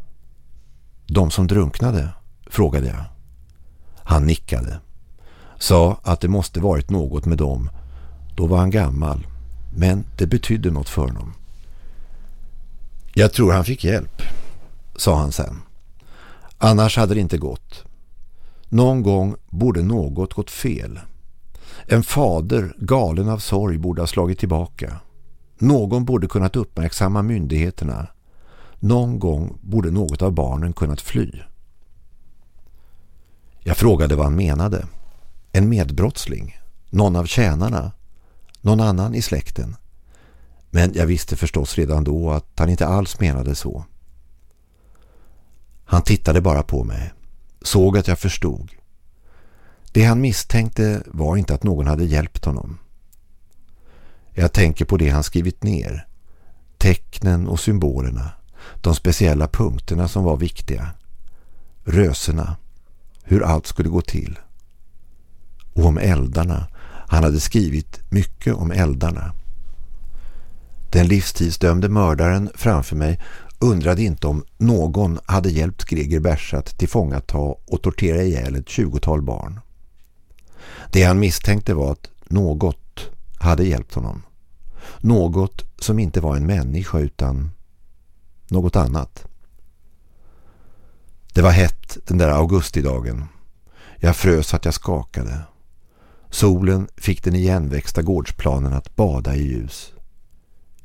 De som drunknade, frågade jag. Han nickade. Sa att det måste varit något med dem. Då var han gammal, men det betydde något för honom. Jag tror han fick hjälp, sa han sen. Annars hade det inte gått. Någon gång borde något gått fel. En fader, galen av sorg, borde ha slagit tillbaka. Någon borde kunnat uppmärksamma myndigheterna. Någon gång borde något av barnen kunnat fly. Jag frågade vad han menade. En medbrottsling? Någon av tjänarna? Någon annan i släkten? Men jag visste förstås redan då att han inte alls menade så. Han tittade bara på mig. Såg att jag förstod. Det han misstänkte var inte att någon hade hjälpt honom. Jag tänker på det han skrivit ner. Tecknen och symbolerna. De speciella punkterna som var viktiga. Röserna. Hur allt skulle gå till. Och om eldarna. Han hade skrivit mycket om eldarna. Den livstidsdömde mördaren framför mig undrade inte om någon hade hjälpt Greger Bersat till fångata och tortera ihjäl ett tjugotal barn. Det han misstänkte var att något hade hjälpt honom. Något som inte var en människa utan något annat. Det var hett den där augustidagen. Jag frös att jag skakade. Solen fick den igenväxta gårdsplanen att bada i ljus.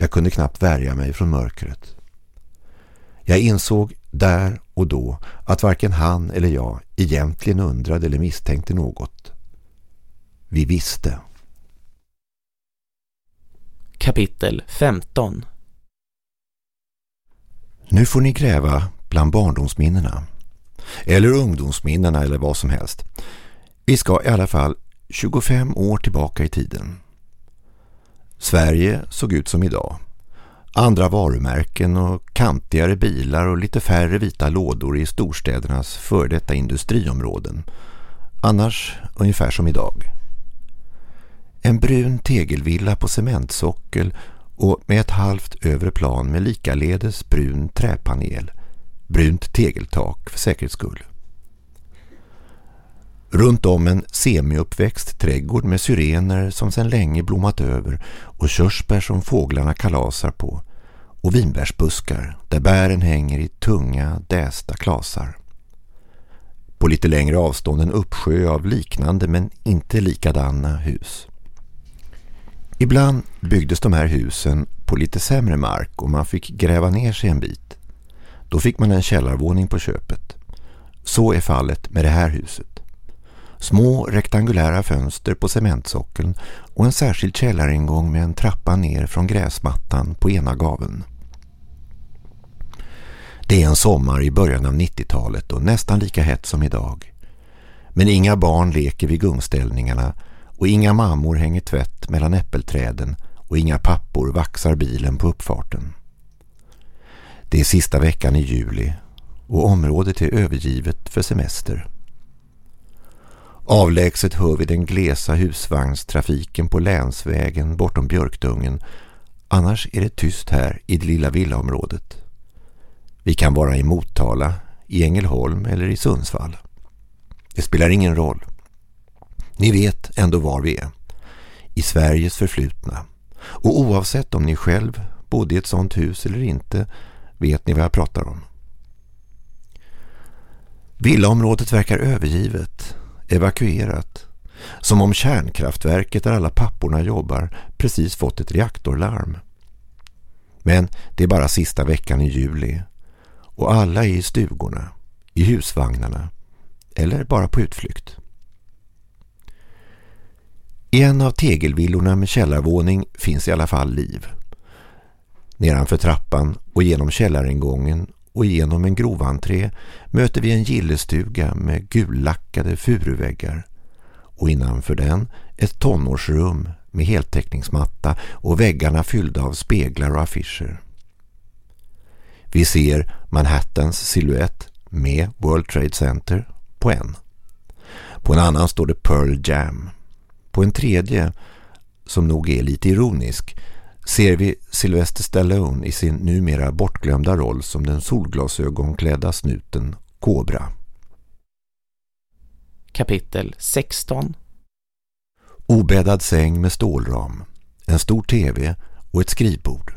Jag kunde knappt värja mig från mörkret. Jag insåg där och då att varken han eller jag egentligen undrade eller misstänkte något. Vi visste. Kapitel 15 Nu får ni gräva bland barndomsminnena. Eller ungdomsminnena eller vad som helst. Vi ska i alla fall 25 år tillbaka i tiden. Sverige såg ut som idag. Andra varumärken och kantigare bilar och lite färre vita lådor i storstädernas före detta industriområden. Annars ungefär som idag. En brun tegelvilla på cementsockel och med ett halvt övre plan med likaledes brun träpanel. Brunt tegeltak för säkerhets skull. Runt om en semiuppväxt trädgård med syrener som sedan länge blommat över och körsbär som fåglarna kalasar på och vinbärsbuskar där bären hänger i tunga, dästa klasar. På lite längre avstånd en uppsjö av liknande men inte likadana hus. Ibland byggdes de här husen på lite sämre mark och man fick gräva ner sig en bit. Då fick man en källarvåning på köpet. Så är fallet med det här huset. Små rektangulära fönster på cementsockeln och en särskild källaringång med en trappa ner från gräsmattan på ena gaven. Det är en sommar i början av 90-talet och nästan lika hett som idag. Men inga barn leker vid gungställningarna och inga mammor hänger tvätt mellan äppelträden och inga pappor vaxar bilen på uppfarten. Det är sista veckan i juli och området är övergivet för semester. Avlägset hör vi den glesa husvagnstrafiken på länsvägen bortom Björkdungen. Annars är det tyst här i det lilla villaområdet. Vi kan vara i Motala, i Ängelholm eller i Sundsvall. Det spelar ingen roll. Ni vet ändå var vi är. I Sveriges förflutna. Och oavsett om ni själv bodde i ett sånt hus eller inte vet ni vad jag pratar om. Villaområdet verkar övergivet evakuerat. Som om kärnkraftverket där alla papporna jobbar precis fått ett reaktorlarm. Men det är bara sista veckan i juli och alla är i stugorna, i husvagnarna eller bara på utflykt. I en av tegelvillorna med källarvåning finns i alla fall liv. Nedanför trappan och genom källaringången och genom en grovantré möter vi en gillestuga med gullackade furuväggar och innanför den ett tonårsrum med heltäckningsmatta och väggarna fyllda av speglar och affischer. Vi ser Manhattans siluett med World Trade Center på en. På en annan står det Pearl Jam. På en tredje, som nog är lite ironisk, ser vi Sylvester Stallone i sin numera bortglömda roll som den solglasögonklädda snuten Cobra. Kapitel 16 Obäddad säng med stålram, en stor tv och ett skrivbord.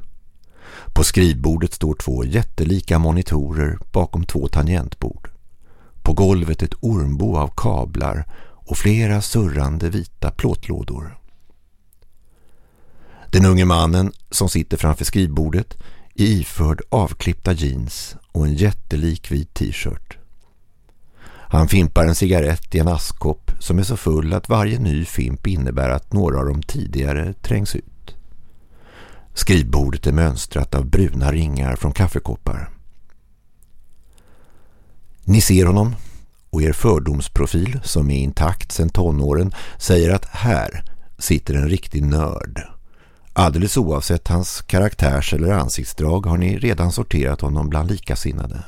På skrivbordet står två jättelika monitorer bakom två tangentbord. På golvet ett ormbo av kablar och flera surrande vita plåtlådor. Den unge mannen som sitter framför skrivbordet är iförd avklippta jeans och en jättelik vit t-shirt. Han fimpar en cigarett i en askkopp som är så full att varje ny fimp innebär att några av de tidigare trängs ut. Skrivbordet är mönstrat av bruna ringar från kaffekoppar. Ni ser honom och er fördomsprofil som är intakt sedan tonåren säger att här sitter en riktig nörd. Alldeles oavsett hans karaktärs eller ansiktsdrag har ni redan sorterat honom bland likasinnade.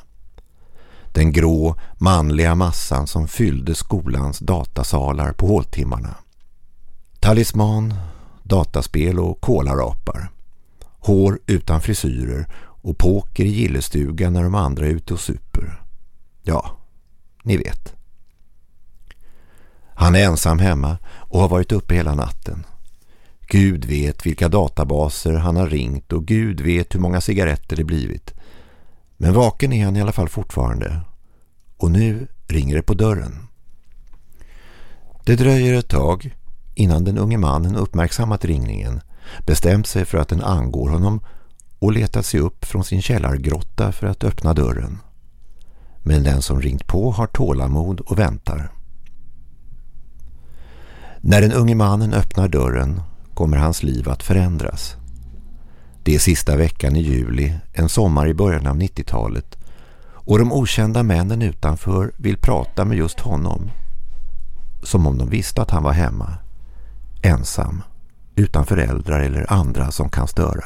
Den grå, manliga massan som fyllde skolans datasalar på håltimmarna. Talisman, dataspel och kolarapar. Hår utan frisyrer och poker i gillestugan när de andra är ute och super. Ja, ni vet. Han är ensam hemma och har varit uppe hela natten. Gud vet vilka databaser han har ringt och Gud vet hur många cigaretter det blivit. Men vaken är han i alla fall fortfarande. Och nu ringer det på dörren. Det dröjer ett tag innan den unge mannen uppmärksammat ringningen, bestämt sig för att den angår honom och letat sig upp från sin källargrotta för att öppna dörren. Men den som ringt på har tålamod och väntar. När den unge mannen öppnar dörren kommer hans liv att förändras. Det är sista veckan i juli, en sommar i början av 90-talet och de okända männen utanför vill prata med just honom. Som om de visste att han var hemma. Ensam, utan föräldrar eller andra som kan störa.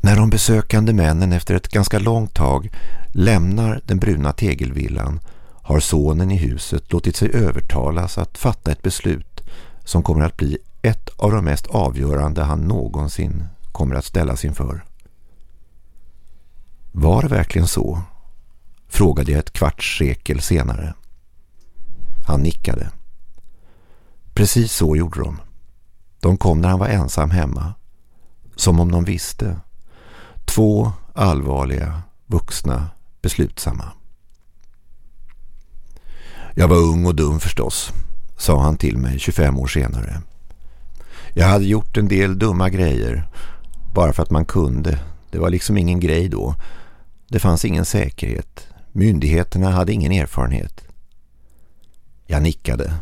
När de besökande männen efter ett ganska långt tag lämnar den bruna tegelvillan har sonen i huset låtit sig övertalas att fatta ett beslut som kommer att bli ett av de mest avgörande han någonsin kommer att ställas inför. Var det verkligen så? Frågade jag ett kvarts sekel senare. Han nickade. Precis så gjorde de. De kom när han var ensam hemma. Som om de visste. Två allvarliga, vuxna, beslutsamma. Jag var ung och dum förstås, sa han till mig 25 år senare. Jag hade gjort en del dumma grejer, bara för att man kunde. Det var liksom ingen grej då. Det fanns ingen säkerhet. Myndigheterna hade ingen erfarenhet. Jag nickade.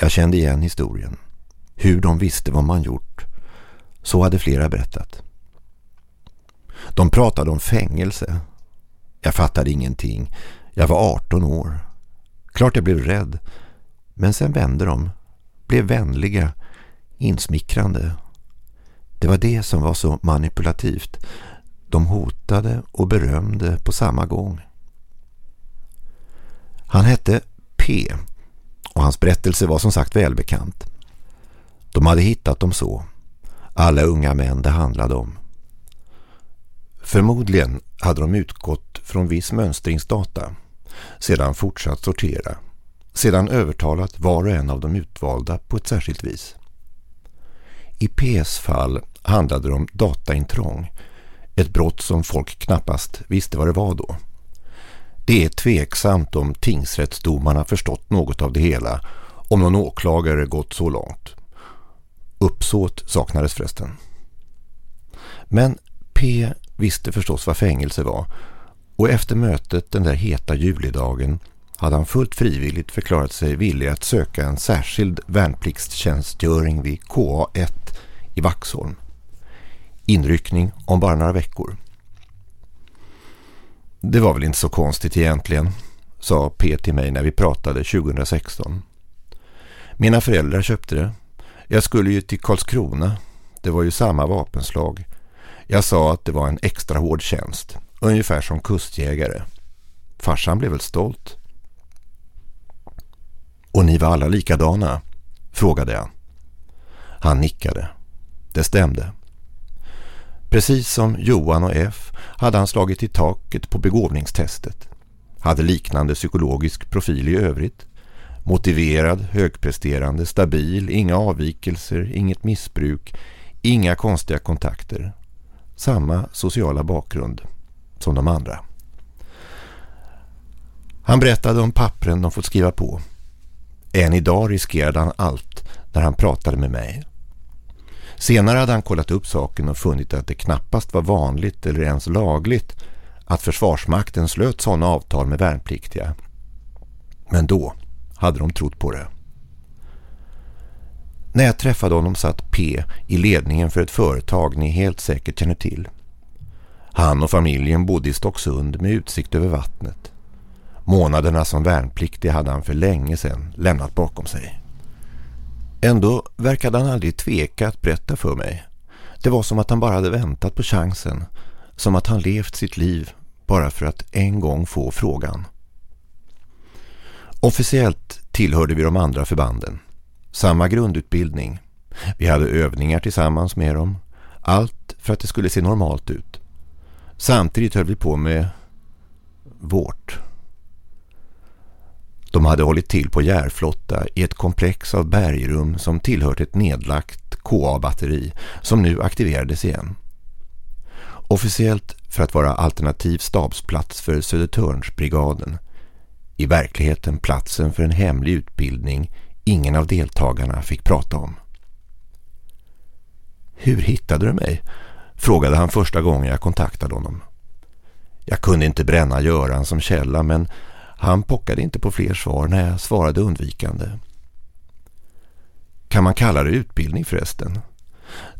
Jag kände igen historien. Hur de visste vad man gjort. Så hade flera berättat. De pratade om fängelse. Jag fattade ingenting. Jag var 18 år. Klart jag blev rädd. Men sen vände de. Blev vänliga. Insmickrande. Det var det som var så manipulativt. De hotade och berömde på samma gång. Han hette P och hans berättelse var som sagt välbekant. De hade hittat dem så. Alla unga män det handlade om. Förmodligen hade de utgått från viss mönstringsdata, sedan fortsatt sortera, sedan övertalat var och en av de utvalda på ett särskilt vis. I P's fall handlade det om dataintrång, ett brott som folk knappast visste vad det var då. Det är tveksamt om tingsrättsdomarna förstått något av det hela, om någon åklagare gått så långt. Uppsåt saknades förresten. Men P visste förstås vad fängelse var och efter mötet den där heta julidagen hade han fullt frivilligt förklarat sig villig att söka en särskild värnpliktstjänstgöring vid KA1 i Vaxholm. Inryckning om bara några veckor. Det var väl inte så konstigt egentligen, sa P till mig när vi pratade 2016. Mina föräldrar köpte det. Jag skulle ju till Karlskrona. Det var ju samma vapenslag. Jag sa att det var en extra hård tjänst. Ungefär som kustjägare. Farsan blev väl stolt. Och ni var alla likadana? Frågade jag. Han nickade. Det stämde. Precis som Johan och F hade han slagit i taket på begåvningstestet. Hade liknande psykologisk profil i övrigt. Motiverad, högpresterande, stabil, inga avvikelser, inget missbruk, inga konstiga kontakter. Samma sociala bakgrund som de andra. Han berättade om pappren de fått skriva på. Än idag riskerade han allt när han pratade med mig. Senare hade han kollat upp saken och funnit att det knappast var vanligt eller ens lagligt att Försvarsmakten slöt sådana avtal med värnpliktiga. Men då hade de trott på det. När jag träffade honom satt P i ledningen för ett företag ni helt säkert känner till. Han och familjen bodde i Stocksund med utsikt över vattnet. Månaderna som värnpliktig hade han för länge sedan lämnat bakom sig. Ändå verkade han aldrig tveka att berätta för mig. Det var som att han bara hade väntat på chansen. Som att han levt sitt liv bara för att en gång få frågan. Officiellt tillhörde vi de andra förbanden. Samma grundutbildning. Vi hade övningar tillsammans med dem. Allt för att det skulle se normalt ut. Samtidigt höll vi på med vårt. De hade hållit till på Järflotta i ett komplex av bergrum som tillhört ett nedlagt KA-batteri som nu aktiverades igen. Officiellt för att vara alternativ stabsplats för Södertörnsbrigaden. I verkligheten platsen för en hemlig utbildning ingen av deltagarna fick prata om. Hur hittade du mig? Frågade han första gången jag kontaktade honom. Jag kunde inte bränna Göran som källa men han pockade inte på fler svar när jag svarade undvikande. Kan man kalla det utbildning förresten?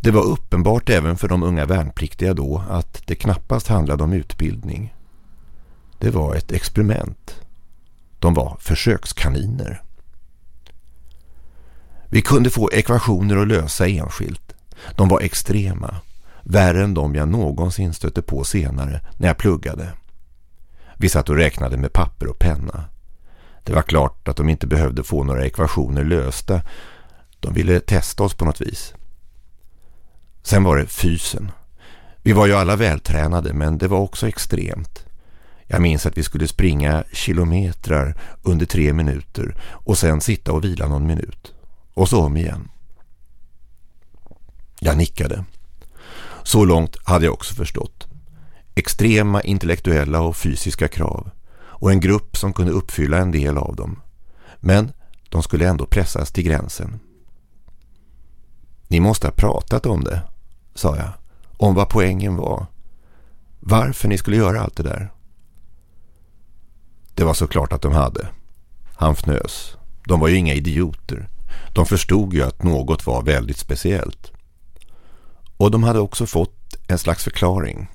Det var uppenbart även för de unga värnpliktiga då att det knappast handlade om utbildning. Det var ett experiment. De var försökskaniner. Vi kunde få ekvationer att lösa enskilt. De var extrema, värre än de jag någonsin stötte på senare när jag pluggade. Vi satt och räknade med papper och penna. Det var klart att de inte behövde få några ekvationer lösta. De ville testa oss på något vis. Sen var det fysen. Vi var ju alla vältränade men det var också extremt. Jag minns att vi skulle springa kilometrar under tre minuter och sen sitta och vila någon minut. Och så om igen. Jag nickade. Så långt hade jag också förstått. Extrema intellektuella och fysiska krav och en grupp som kunde uppfylla en del av dem. Men de skulle ändå pressas till gränsen. Ni måste ha pratat om det, sa jag. Om vad poängen var. Varför ni skulle göra allt det där. Det var så klart att de hade. Han fnös. De var ju inga idioter. De förstod ju att något var väldigt speciellt. Och de hade också fått en slags förklaring.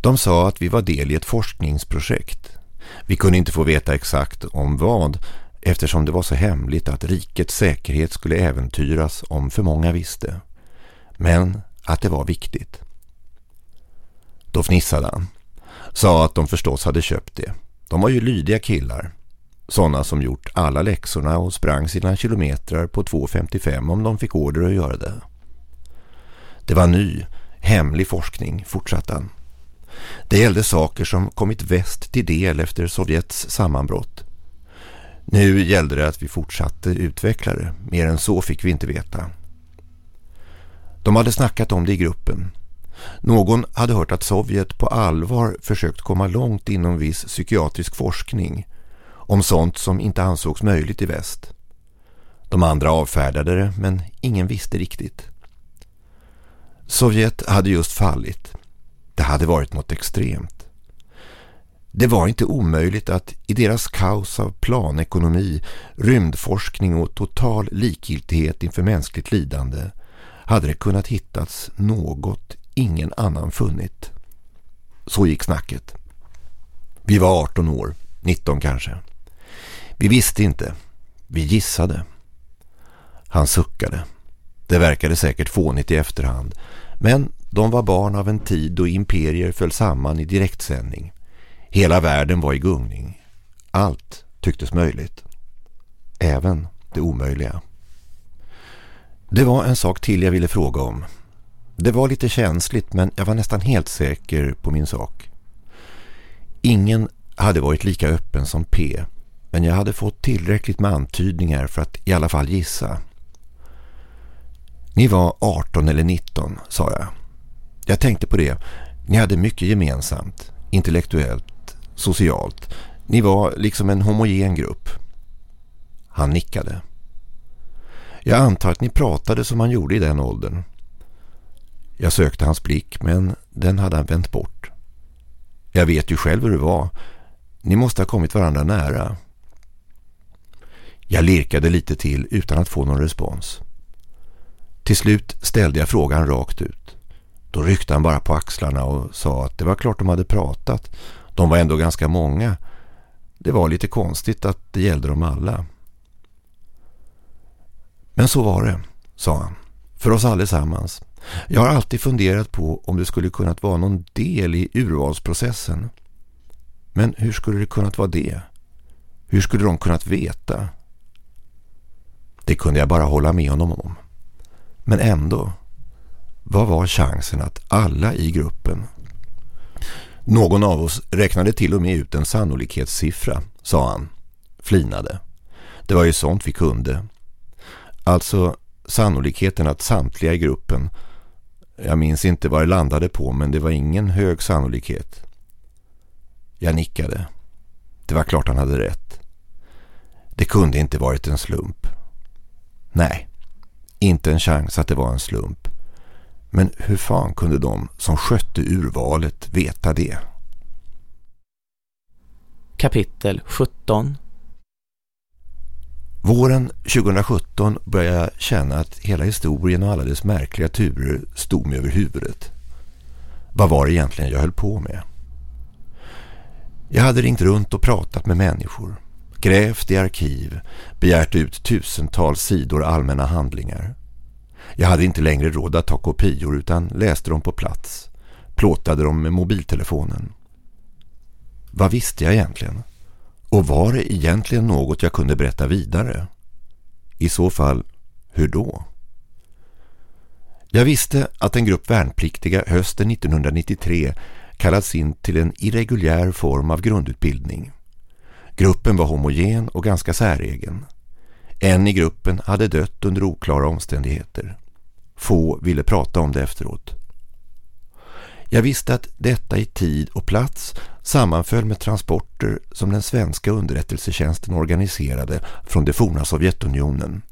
De sa att vi var del i ett forskningsprojekt. Vi kunde inte få veta exakt om vad eftersom det var så hemligt att rikets säkerhet skulle äventyras om för många visste. Men att det var viktigt. Då fnissade han. Sa att de förstås hade köpt det. De var ju lydiga killar. Sådana som gjort alla läxorna och sprang sina kilometrar på 2.55 om de fick order att göra det. Det var ny, hemlig forskning, fortsatte han. Det gällde saker som kommit väst till del efter Sovjets sammanbrott. Nu gällde det att vi fortsatte utveckla det. Mer än så fick vi inte veta. De hade snackat om det i gruppen. Någon hade hört att Sovjet på allvar försökt komma långt inom viss psykiatrisk forskning om sånt som inte ansågs möjligt i väst. De andra avfärdade det men ingen visste riktigt. Sovjet hade just fallit. Det hade varit något extremt. Det var inte omöjligt att i deras kaos av planekonomi, rymdforskning och total likgiltighet inför mänskligt lidande hade det kunnat hittats något ingen annan funnit. Så gick snacket. Vi var 18 år, 19 kanske. Vi visste inte. Vi gissade. Han suckade. Det verkade säkert fånigt i efterhand. Men de var barn av en tid då imperier föll samman i direktsändning. Hela världen var i gungning. Allt tycktes möjligt. Även det omöjliga. Det var en sak till jag ville fråga om. Det var lite känsligt men jag var nästan helt säker på min sak. Ingen hade varit lika öppen som P men jag hade fått tillräckligt med antydningar för att i alla fall gissa. Ni var 18 eller 19, sa jag. Jag tänkte på det. Ni hade mycket gemensamt. Intellektuellt, socialt. Ni var liksom en homogen grupp. Han nickade. Jag antar att ni pratade som han gjorde i den åldern. Jag sökte hans blick men den hade han vänt bort. Jag vet ju själv hur det var. Ni måste ha kommit varandra nära. Jag lirkade lite till utan att få någon respons. Till slut ställde jag frågan rakt ut. Då ryckte han bara på axlarna och sa att det var klart de hade pratat. De var ändå ganska många. Det var lite konstigt att det gällde dem alla. Men så var det, sa han. För oss allesammans. Jag har alltid funderat på om det skulle kunnat vara någon del i urvalsprocessen. Men hur skulle det kunnat vara det? Hur skulle de kunnat veta? Det kunde jag bara hålla med honom om. Men ändå, vad var chansen att alla i gruppen... Någon av oss räknade till och med ut en sannolikhetssiffra, sa han. Flinade. Det var ju sånt vi kunde. Alltså sannolikheten att samtliga i gruppen... Jag minns inte vad det landade på men det var ingen hög sannolikhet. Jag nickade. Det var klart han hade rätt. Det kunde inte varit en slump. Nej, inte en chans att det var en slump. Men hur fan kunde de som skötte urvalet veta det? Kapitel 17 Våren 2017 började jag känna att hela historien och alla dess märkliga turer stod mig över huvudet. Vad var det egentligen jag höll på med? Jag hade ringt runt och pratat med människor, grävt i arkiv, begärt ut tusentals sidor allmänna handlingar. Jag hade inte längre råd att ta kopior utan läste dem på plats, plåtade dem med mobiltelefonen. Vad visste jag egentligen? Och var det egentligen något jag kunde berätta vidare? I så fall, hur då? Jag visste att en grupp värnpliktiga hösten 1993 kallats in till en irreguljär form av grundutbildning. Gruppen var homogen och ganska säregen. En i gruppen hade dött under oklara omständigheter. Få ville prata om det efteråt. Jag visste att detta i tid och plats sammanföll med transporter som den svenska underrättelsetjänsten organiserade från det forna Sovjetunionen.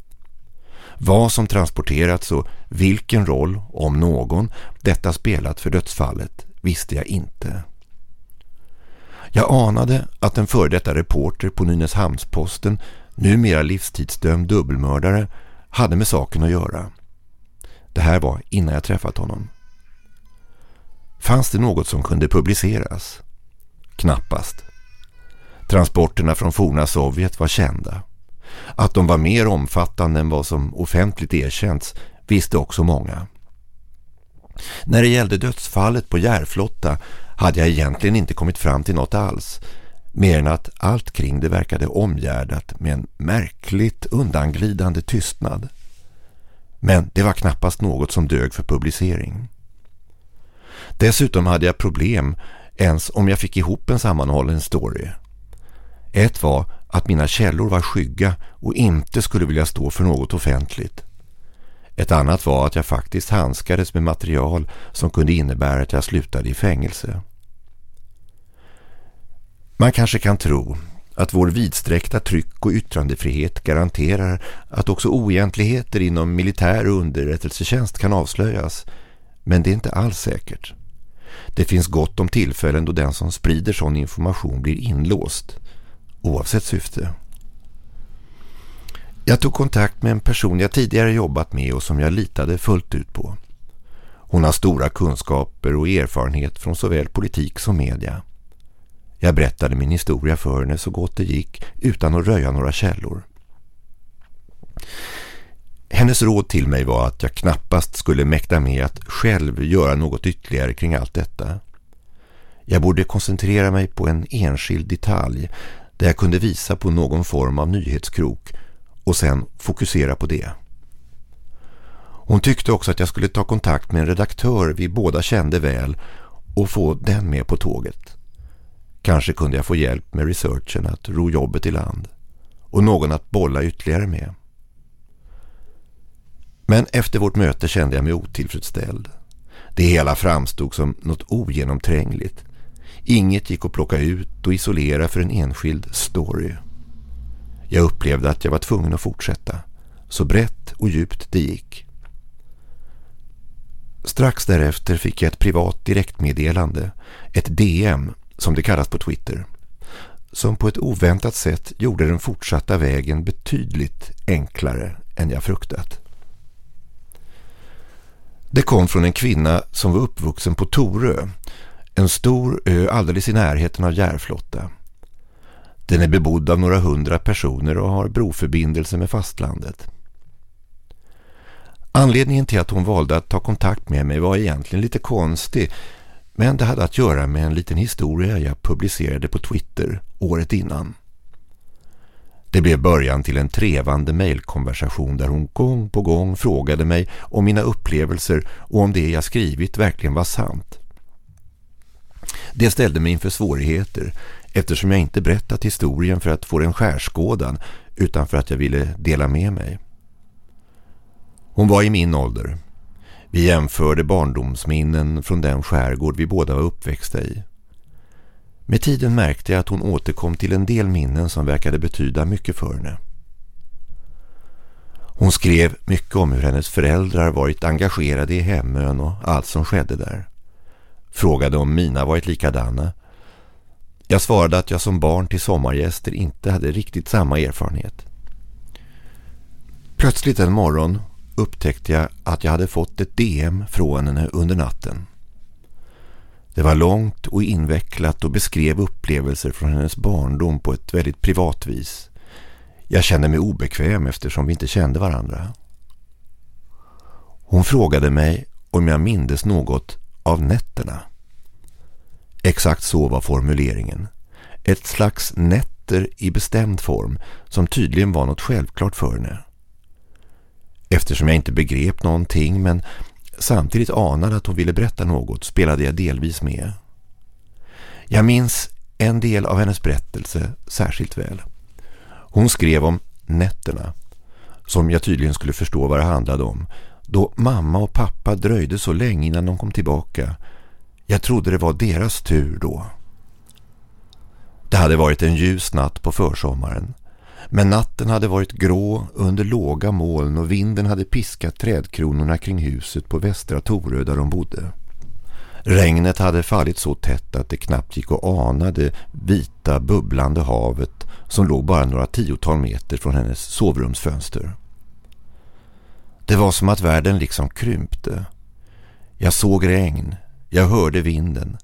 Vad som transporterats och vilken roll, om någon, detta spelat för dödsfallet visste jag inte. Jag anade att en före detta reporter på Nynäshamnsposten, numera livstidsdömd dubbelmördare, hade med saken att göra. Det här var innan jag träffat honom. Fanns det något som kunde publiceras? Knappast. Transporterna från forna Sovjet var kända. Att de var mer omfattande än vad som offentligt erkänts visste också många. När det gällde dödsfallet på Järflotta hade jag egentligen inte kommit fram till något alls. Mer än att allt kring det verkade omgärdat med en märkligt undanglidande tystnad. Men det var knappast något som dög för publicering. Dessutom hade jag problem ens om jag fick ihop en sammanhållen story. Ett var att mina källor var skygga och inte skulle vilja stå för något offentligt. Ett annat var att jag faktiskt handskades med material som kunde innebära att jag slutade i fängelse. Man kanske kan tro att vår vidsträckta tryck- och yttrandefrihet garanterar att också oegentligheter inom militär och underrättelsetjänst kan avslöjas. Men det är inte alls säkert. Det finns gott om tillfällen då den som sprider sån information blir inlåst, oavsett syfte. Jag tog kontakt med en person jag tidigare jobbat med och som jag litade fullt ut på. Hon har stora kunskaper och erfarenhet från såväl politik som media. Jag berättade min historia för henne så gott det gick utan att röja några källor. Hennes råd till mig var att jag knappast skulle mäkta med att själv göra något ytterligare kring allt detta. Jag borde koncentrera mig på en enskild detalj där jag kunde visa på någon form av nyhetskrok och sen fokusera på det. Hon tyckte också att jag skulle ta kontakt med en redaktör vi båda kände väl och få den med på tåget. Kanske kunde jag få hjälp med researchen att ro jobbet i land och någon att bolla ytterligare med. Men efter vårt möte kände jag mig otillfredsställd. Det hela framstod som något ogenomträngligt. Inget gick att plocka ut och isolera för en enskild story. Jag upplevde att jag var tvungen att fortsätta. Så brett och djupt det gick. Strax därefter fick jag ett privat direktmeddelande, ett DM som det kallas på Twitter. som på ett oväntat sätt gjorde den fortsatta vägen betydligt enklare än jag fruktat. Det kom från en kvinna som var uppvuxen på Torö, en stor ö alldeles i närheten av Järflotta. Den är bebodd av några hundra personer och har broförbindelse med fastlandet. Anledningen till att hon valde att ta kontakt med mig var egentligen lite konstig men det hade att göra med en liten historia jag publicerade på Twitter året innan. Det blev början till en trevande mejlkonversation där hon gång på gång frågade mig om mina upplevelser och om det jag skrivit verkligen var sant. Det ställde mig inför svårigheter eftersom jag inte berättat historien för att få den skärskådan utan för att jag ville dela med mig. Hon var i min ålder. Vi jämförde barndomsminnen från den skärgård vi båda var uppväxta i. Med tiden märkte jag att hon återkom till en del minnen som verkade betyda mycket för henne. Hon skrev mycket om hur hennes föräldrar varit engagerade i hemön och allt som skedde där. Frågade om mina varit likadana. Jag svarade att jag som barn till sommargäster inte hade riktigt samma erfarenhet. Plötsligt en morgon upptäckte jag att jag hade fått ett DM från henne under natten. Det var långt och invecklat och beskrev upplevelser från hennes barndom på ett väldigt privat vis. Jag kände mig obekväm eftersom vi inte kände varandra. Hon frågade mig om jag mindes något av nätterna. Exakt så var formuleringen. Ett slags nätter i bestämd form som tydligen var något självklart för henne. Eftersom jag inte begrep någonting men samtidigt anade att hon ville berätta något spelade jag delvis med. Jag minns en del av hennes berättelse särskilt väl. Hon skrev om nätterna som jag tydligen skulle förstå vad det handlade om då mamma och pappa dröjde så länge innan de kom tillbaka. Jag trodde det var deras tur då. Det hade varit en ljus natt på försommaren men natten hade varit grå under låga moln och vinden hade piskat trädkronorna kring huset på västra Torö där de bodde. Regnet hade fallit så tätt att det knappt gick att ana det vita bubblande havet som låg bara några tiotal meter från hennes sovrumsfönster. Det var som att världen liksom krympte. Jag såg regn, jag hörde vinden.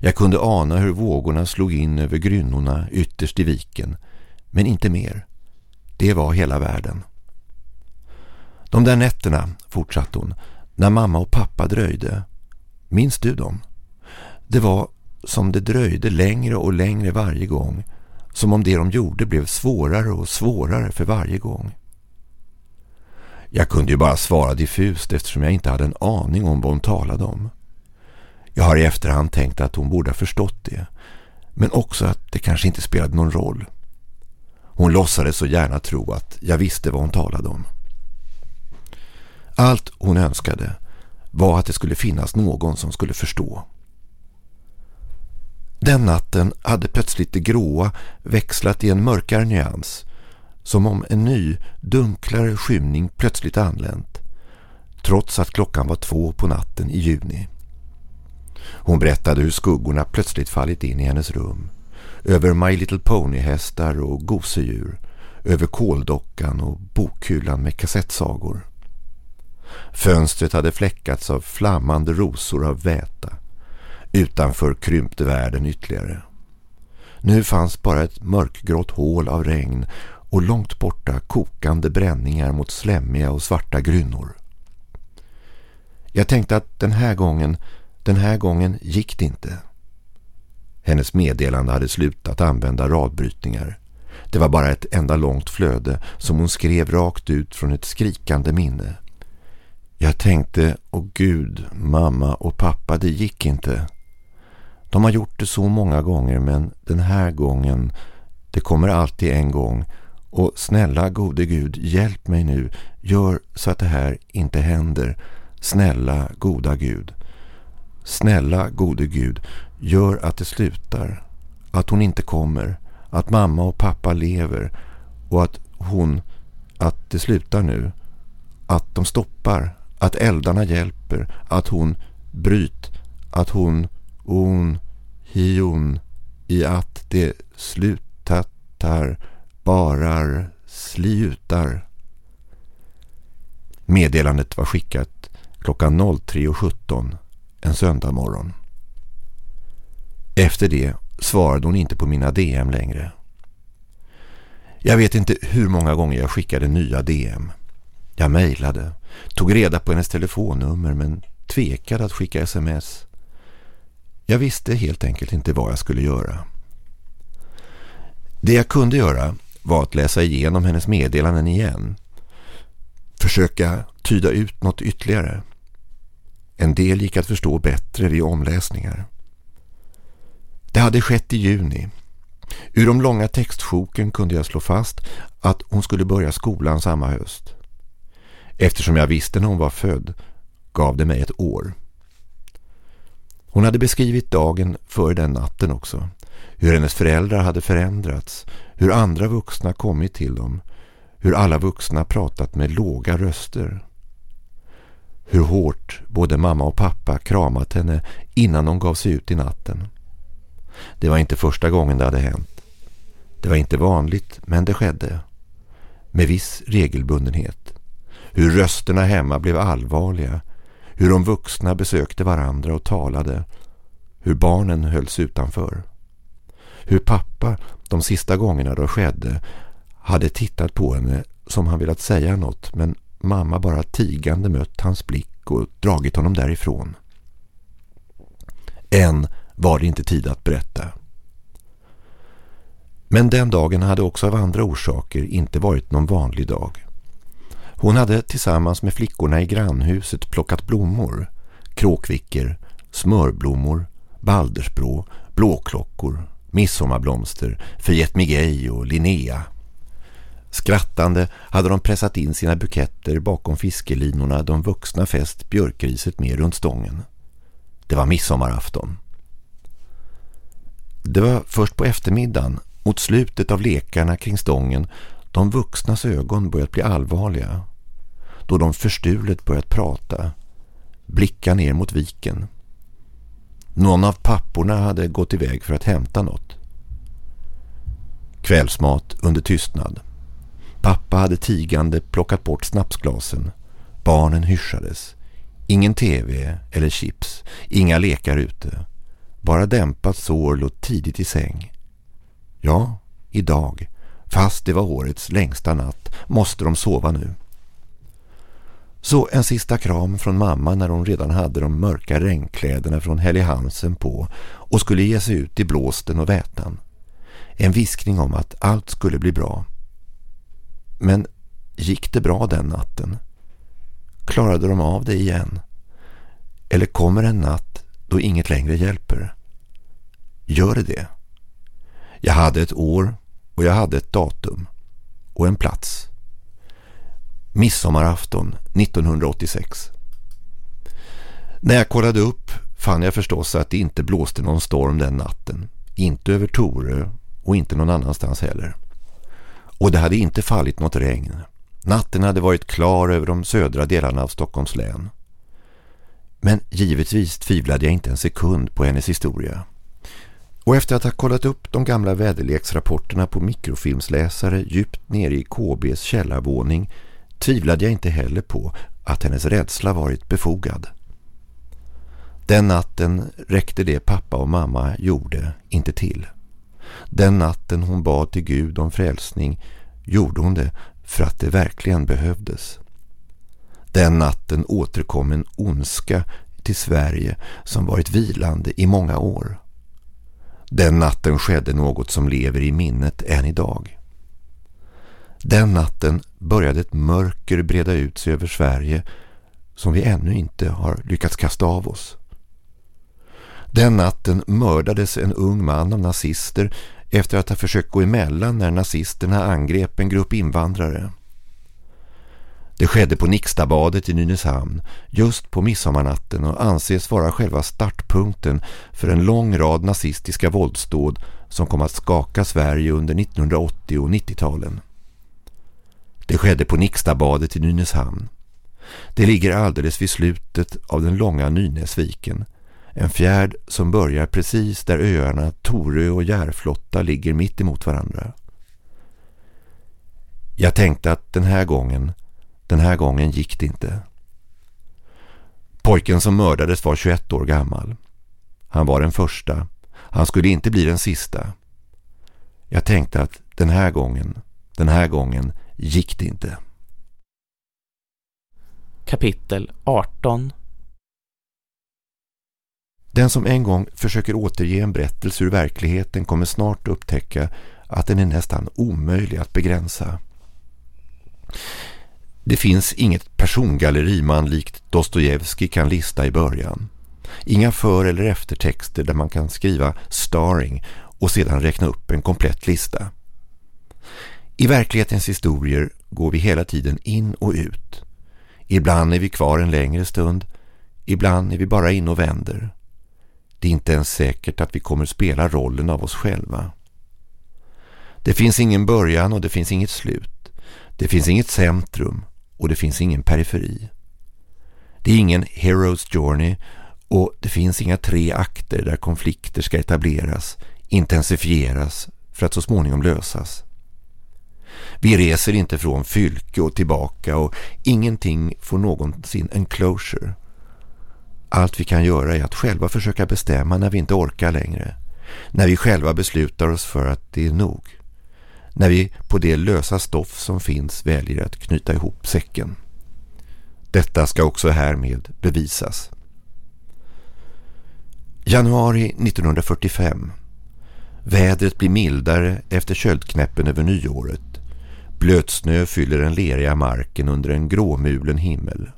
Jag kunde ana hur vågorna slog in över grynnorna ytterst i viken, men inte mer. Det var hela världen. De där nätterna, fortsatte hon, när mamma och pappa dröjde. Minns du dem? Det var som det dröjde längre och längre varje gång. Som om det de gjorde blev svårare och svårare för varje gång. Jag kunde ju bara svara diffust eftersom jag inte hade en aning om vad hon talade om. Jag har i efterhand tänkt att hon borde ha förstått det. Men också att det kanske inte spelade någon roll. Hon låtsades så gärna tro att jag visste vad hon talade om. Allt hon önskade var att det skulle finnas någon som skulle förstå. Den natten hade plötsligt det gråa växlat i en mörkare nyans som om en ny, dunklare skymning plötsligt anlänt trots att klockan var två på natten i juni. Hon berättade hur skuggorna plötsligt fallit in i hennes rum över My Little Pony-hästar och gosedjur, över koldockan och bokhyllan med kassettsagor. Fönstret hade fläckats av flammande rosor av väta. Utanför krympte världen ytterligare. Nu fanns bara ett mörkgrått hål av regn och långt borta kokande bränningar mot slämmiga och svarta grynnor. Jag tänkte att den här gången, den här gången gick det inte. Hennes meddelande hade slutat använda radbrytningar. Det var bara ett enda långt flöde som hon skrev rakt ut från ett skrikande minne. Jag tänkte, åh gud, mamma och pappa, det gick inte. De har gjort det så många gånger men den här gången, det kommer alltid en gång. Och snälla gode Gud, hjälp mig nu. Gör så att det här inte händer. Snälla goda Gud. Snälla gode Gud, gör att det slutar. Att hon inte kommer. Att mamma och pappa lever. Och att hon, att det slutar nu. Att de stoppar. Att eldarna hjälper. Att hon bryt. Att hon, hon, hion. I att det slutar barar, slutar. Meddelandet var skickat klockan 03.17 en söndag morgon. Efter det svarade hon inte på mina DM längre. Jag vet inte hur många gånger jag skickade nya DM. Jag mejlade, tog reda på hennes telefonnummer men tvekade att skicka sms. Jag visste helt enkelt inte vad jag skulle göra. Det jag kunde göra var att läsa igenom hennes meddelanden igen. Försöka tyda ut något ytterligare. En del gick att förstå bättre vid omläsningar. Det hade skett i juni. Ur de långa textsjoken kunde jag slå fast att hon skulle börja skolan samma höst. Eftersom jag visste när hon var född gav det mig ett år. Hon hade beskrivit dagen före den natten också. Hur hennes föräldrar hade förändrats. Hur andra vuxna kommit till dem. Hur alla vuxna pratat med låga röster. Hur hårt både mamma och pappa kramat henne innan de gav sig ut i natten. Det var inte första gången det hade hänt. Det var inte vanligt, men det skedde. Med viss regelbundenhet. Hur rösterna hemma blev allvarliga. Hur de vuxna besökte varandra och talade. Hur barnen hölls utanför. Hur pappa, de sista gångerna det skedde, hade tittat på henne som han velat säga något men mamma bara tigande mött hans blick och dragit honom därifrån. Än var det inte tid att berätta. Men den dagen hade också av andra orsaker inte varit någon vanlig dag. Hon hade tillsammans med flickorna i grannhuset plockat blommor, kråkvicker, smörblommor, baldersbrå, blåklockor, midsommarblomster, Fiet Migej och Linnea. Skrattande hade de pressat in sina buketter bakom fiskelinorna de vuxna fäst björkriset med runt stången. Det var midsommarafton. Det var först på eftermiddagen, mot slutet av lekarna kring stången, de vuxnas ögon börjat bli allvarliga. Då de förstulet börjat prata, blicka ner mot viken. Någon av papporna hade gått iväg för att hämta något. Kvällsmat under tystnad. Pappa hade tigande plockat bort snapsglasen. Barnen hyschades. Ingen tv eller chips. Inga lekar ute. Bara dämpat sorl och tidigt i säng. Ja, idag, fast det var årets längsta natt, måste de sova nu. Så en sista kram från mamma när hon redan hade de mörka regnkläderna från Helly Hansen på och skulle ge sig ut i blåsten och vätan. En viskning om att allt skulle bli bra. Men gick det bra den natten? Klarade de av det igen? Eller kommer en natt då inget längre hjälper? Gör det det? Jag hade ett år och jag hade ett datum och en plats. Midsommarafton 1986. När jag kollade upp fann jag förstås att det inte blåste någon storm den natten. Inte över Torö och inte någon annanstans heller. Och det hade inte fallit något regn. Natten hade varit klar över de södra delarna av Stockholms län. Men givetvis tvivlade jag inte en sekund på hennes historia. Och efter att ha kollat upp de gamla väderleksrapporterna på mikrofilmsläsare djupt nere i KBs källarvåning tvivlade jag inte heller på att hennes rädsla varit befogad. Den natten räckte det pappa och mamma gjorde inte till. Den natten hon bad till Gud om frälsning gjorde hon det för att det verkligen behövdes. Den natten återkom en ondska till Sverige som varit vilande i många år. Den natten skedde något som lever i minnet än idag. Den natten började ett mörker breda ut sig över Sverige som vi ännu inte har lyckats kasta av oss. Den natten mördades en ung man av nazister efter att ha försökt gå emellan när nazisterna angrep en grupp invandrare. Det skedde på Nixtabadet i Nynäshamn just på midsommarnatten och anses vara själva startpunkten för en lång rad nazistiska våldsdåd som kom att skaka Sverige under 1980- och 90-talen. Det skedde på Nixtabadet i Nynäshamn. Det ligger alldeles vid slutet av den långa Nynäsviken. En fjärd som börjar precis där öarna Torö och Järflotta ligger mitt emot varandra. Jag tänkte att den här gången, den här gången gick det inte. Pojken som mördades var 21 år gammal. Han var den första. Han skulle inte bli den sista. Jag tänkte att den här gången, den här gången gick det inte. Kapitel 18 den som en gång försöker återge en berättelse ur verkligheten kommer snart upptäcka att den är nästan omöjlig att begränsa. Det finns inget persongalleri man likt Dostojevski kan lista i början. Inga för- eller eftertexter där man kan skriva starring och sedan räkna upp en komplett lista. I verklighetens historier går vi hela tiden in och ut. Ibland är vi kvar en längre stund, ibland är vi bara in och vänder. Det är inte ens säkert att vi kommer spela rollen av oss själva. Det finns ingen början och det finns inget slut. Det finns inget centrum och det finns ingen periferi. Det är ingen Hero's Journey och det finns inga tre akter där konflikter ska etableras, intensifieras för att så småningom lösas. Vi reser inte från fylke och tillbaka och ingenting får någonsin en closure. Allt vi kan göra är att själva försöka bestämma när vi inte orkar längre. När vi själva beslutar oss för att det är nog. När vi på det lösa stoff som finns väljer att knyta ihop säcken. Detta ska också härmed bevisas. Januari 1945. Vädret blir mildare efter köldknäppen över nyåret. Blötsnö fyller den leriga marken under en gråmulen himmel.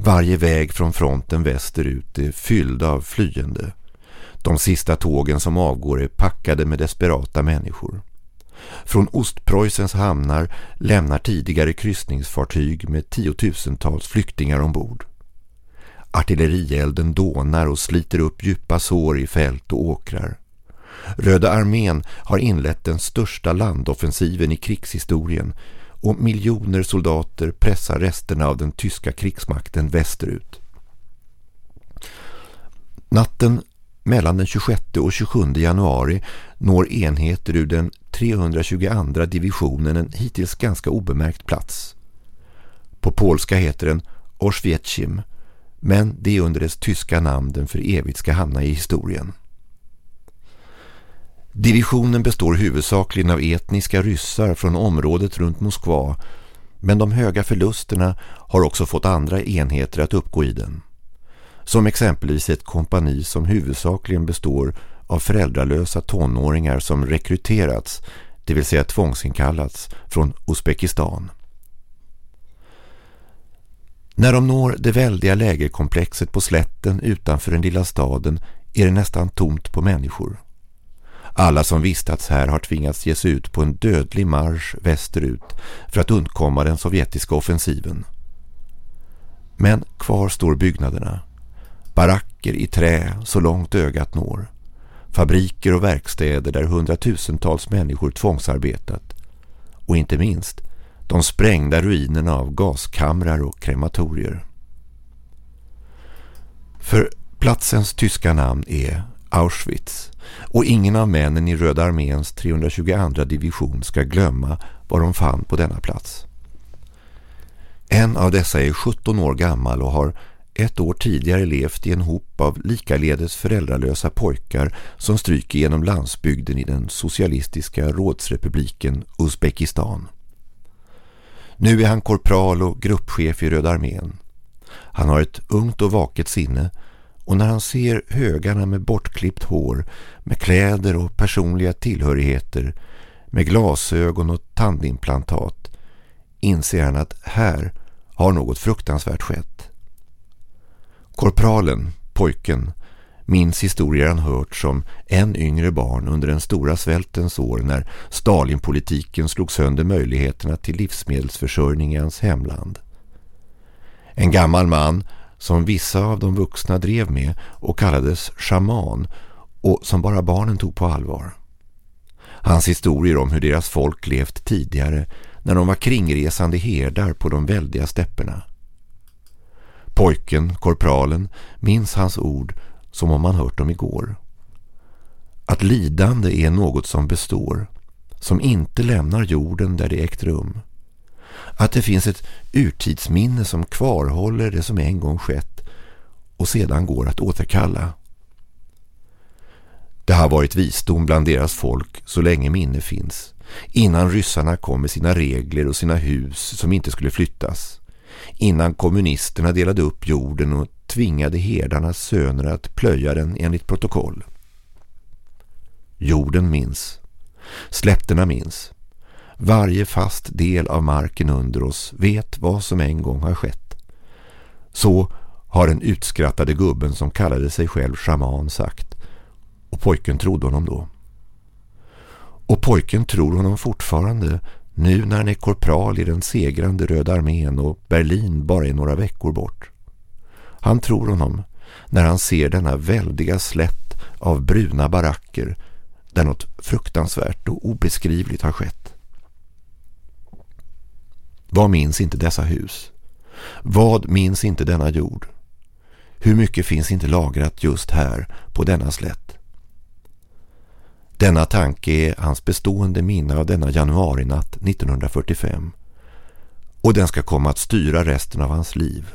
Varje väg från fronten västerut är fylld av flyende. De sista tågen som avgår är packade med desperata människor. Från Ostpreussens hamnar lämnar tidigare kryssningsfartyg med tiotusentals flyktingar ombord. Artillerielden dånar och sliter upp djupa sår i fält och åkrar. Röda armén har inlett den största landoffensiven i krigshistorien och miljoner soldater pressar resterna av den tyska krigsmakten västerut. Natten mellan den 26 och 27 januari når enheter ur den 322 divisionen en hittills ganska obemärkt plats. På polska heter den Oswiecim, men det är under dess tyska namn den för evigt ska hamna i historien. Divisionen består huvudsakligen av etniska ryssar från området runt Moskva men de höga förlusterna har också fått andra enheter att uppgå i den. Som exempelvis ett kompani som huvudsakligen består av föräldralösa tonåringar som rekryterats, det vill säga tvångsinkallats, från Uzbekistan. När de når det väldiga lägerkomplexet på slätten utanför den lilla staden är det nästan tomt på människor. Alla som vistats här har tvingats ge sig ut på en dödlig marsch västerut för att undkomma den sovjetiska offensiven. Men kvar står byggnaderna. Baracker i trä så långt ögat når. Fabriker och verkstäder där hundratusentals människor tvångsarbetat. Och inte minst de sprängda ruinerna av gaskamrar och krematorier. För platsens tyska namn är Auschwitz och ingen av männen i Röda arméns 322 division ska glömma vad de fann på denna plats. En av dessa är 17 år gammal och har ett år tidigare levt i en hop av likaledes föräldralösa pojkar som stryker genom landsbygden i den socialistiska rådsrepubliken Uzbekistan. Nu är han korpral och gruppchef i Röda armén. Han har ett ungt och vaket sinne och när han ser högarna med bortklippt hår, med kläder och personliga tillhörigheter, med glasögon och tandimplantat, inser han att här har något fruktansvärt skett. Korpralen, pojken, minns historier han hört som en yngre barn under den stora svältens år när Stalinpolitiken slog sönder möjligheterna till livsmedelsförsörjning i hans hemland. En gammal man som vissa av de vuxna drev med och kallades shaman och som bara barnen tog på allvar. Hans historier om hur deras folk levt tidigare när de var kringresande herdar på de väldiga stäpperna. Pojken, korpralen, minns hans ord som om man hört dem igår. Att lidande är något som består. som inte lämnar jorden där det ägt rum. Att det finns ett urtidsminne som kvarhåller det som en gång skett och sedan går att återkalla. Det har varit visdom bland deras folk så länge minne finns. Innan ryssarna kom med sina regler och sina hus som inte skulle flyttas. Innan kommunisterna delade upp jorden och tvingade herdarnas söner att plöja den enligt protokoll. Jorden minns. Släpterna minns. Varje fast del av marken under oss vet vad som en gång har skett. Så har den utskrattade gubben som kallade sig själv shaman sagt. Och pojken trodde honom då. Och pojken tror honom fortfarande nu när han är korpral i den segrande Röda armén och Berlin bara är några veckor bort. Han tror honom när han ser denna väldiga slätt av bruna baracker där något fruktansvärt och obeskrivligt har skett. Vad minns inte dessa hus? Vad minns inte denna jord? Hur mycket finns inte lagrat just här på denna slätt? Denna tanke är hans bestående minne av denna januarinatt 1945 och den ska komma att styra resten av hans liv.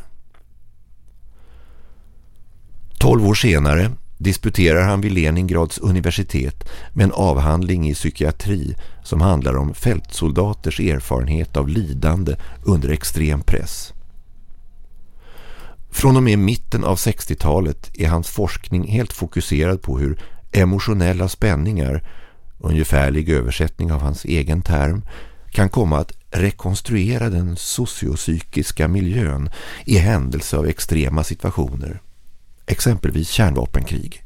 Tolv år senare disputerar han vid Leningrads universitet med en avhandling i psykiatri som handlar om fältsoldaters erfarenhet av lidande under extrem press. Från och med mitten av 60-talet är hans forskning helt fokuserad på hur emotionella spänningar, ungefärlig översättning av hans egen term, kan komma att rekonstruera den sociopsykiska miljön i händelse av extrema situationer exempelvis kärnvapenkrig.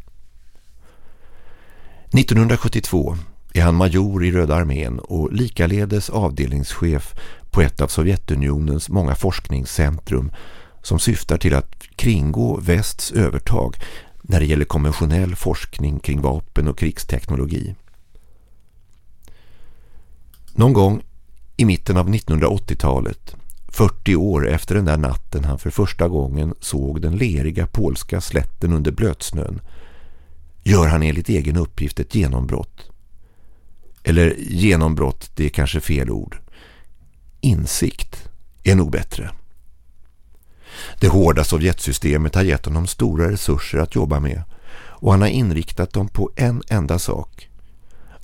1972 är han major i Röda armén och likaledes avdelningschef på ett av Sovjetunionens många forskningscentrum som syftar till att kringgå västs övertag när det gäller konventionell forskning kring vapen och krigsteknologi. Någon gång i mitten av 1980-talet 40 år efter den där natten han för första gången såg den leriga polska slätten under blötsnön gör han enligt egen uppgift ett genombrott. Eller genombrott, det är kanske fel ord. Insikt är nog bättre. Det hårda Sovjetsystemet har gett honom stora resurser att jobba med och han har inriktat dem på en enda sak.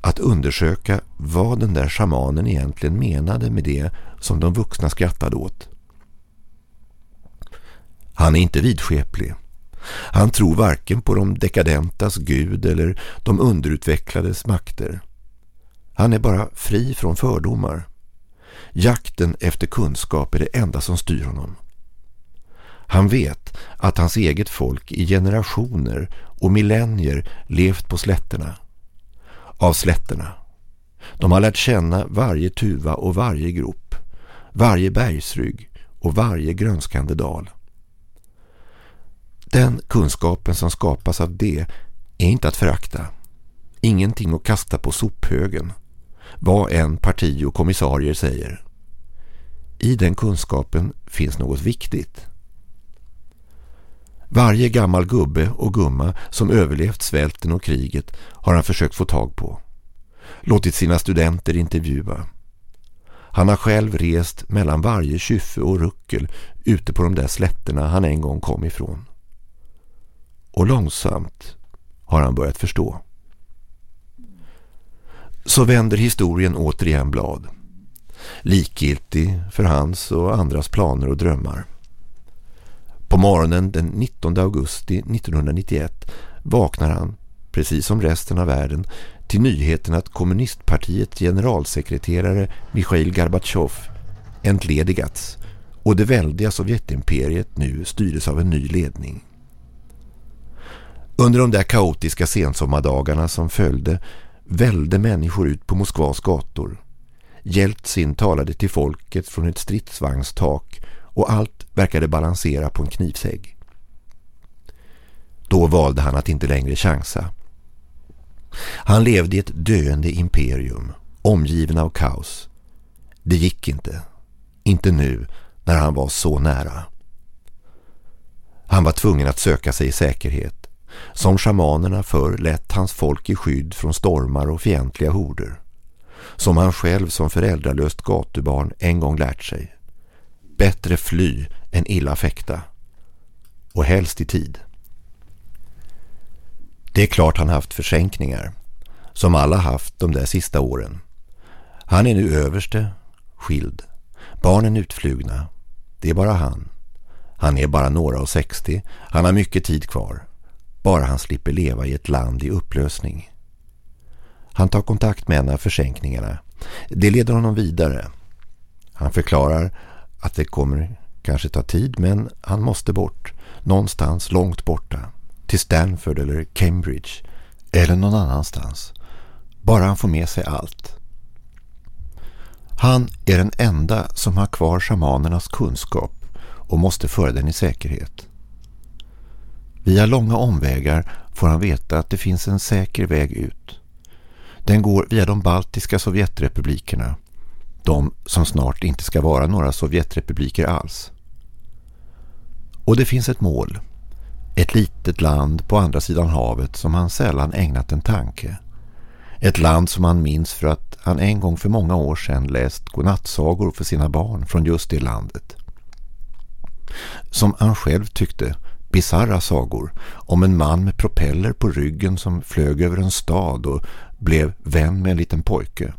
Att undersöka vad den där shamanen egentligen menade med det som de vuxna skrattade åt. Han är inte vidskeplig. Han tror varken på de dekadentas gud eller de underutvecklades makter. Han är bara fri från fördomar. Jakten efter kunskap är det enda som styr honom. Han vet att hans eget folk i generationer och millennier levt på slätterna. Av slätterna. De har lärt känna varje tuva och varje grop varje bergsrygg och varje grönskande dal. Den kunskapen som skapas av det är inte att förakta. Ingenting att kasta på sophögen. Vad en parti och kommissarier säger. I den kunskapen finns något viktigt. Varje gammal gubbe och gumma som överlevt svälten och kriget har han försökt få tag på. Låtit sina studenter intervjua. Han har själv rest mellan varje kyffe och ruckel ute på de där slätterna han en gång kom ifrån. Och långsamt har han börjat förstå. Så vänder historien återigen blad. Likgiltig för hans och andras planer och drömmar. På morgonen den 19 augusti 1991 vaknar han, precis som resten av världen, till nyheten att kommunistpartiets generalsekreterare Mikhail Gorbachev entledigats och det väldiga Sovjetimperiet nu styrdes av en ny ledning. Under de där kaotiska sensommardagarna som följde välde människor ut på Moskvas gator. Jeltsin talade till folket från ett stridsvagnstak och allt verkade balansera på en knivsägg. Då valde han att inte längre chansa. Han levde i ett döende imperium, omgiven av kaos. Det gick inte. Inte nu, när han var så nära. Han var tvungen att söka sig i säkerhet. Som shamanerna förr lät hans folk i skydd från stormar och fientliga horder. som han själv som föräldralöst gatubarn en gång lärt sig. Bättre fly än illa fäkta. Och helst i tid. Det är klart han haft försänkningar, som alla haft de där sista åren. Han är nu överste, skild. Barnen utflugna. Det är bara han. Han är bara några och sextio. Han har mycket tid kvar. Bara han slipper leva i ett land i upplösning. Han tar kontakt med en av försänkningarna. Det leder honom vidare. Han förklarar att det kommer kanske ta tid men han måste bort. Någonstans långt borta. Till Stanford eller Cambridge. Eller någon annanstans. Bara han får med sig allt. Han är den enda som har kvar shamanernas kunskap och måste föra den i säkerhet. Via långa omvägar får han veta att det finns en säker väg ut. Den går via de baltiska sovjetrepublikerna, de som snart inte ska vara några sovjetrepubliker alls. Och det finns ett mål, ett litet land på andra sidan havet som han sällan ägnat en tanke. Ett land som han minns för att han en gång för många år sedan läst godnattsagor för sina barn från just det landet. Som han själv tyckte bizarra sagor om en man med propeller på ryggen som flög över en stad och blev vän med en liten pojke.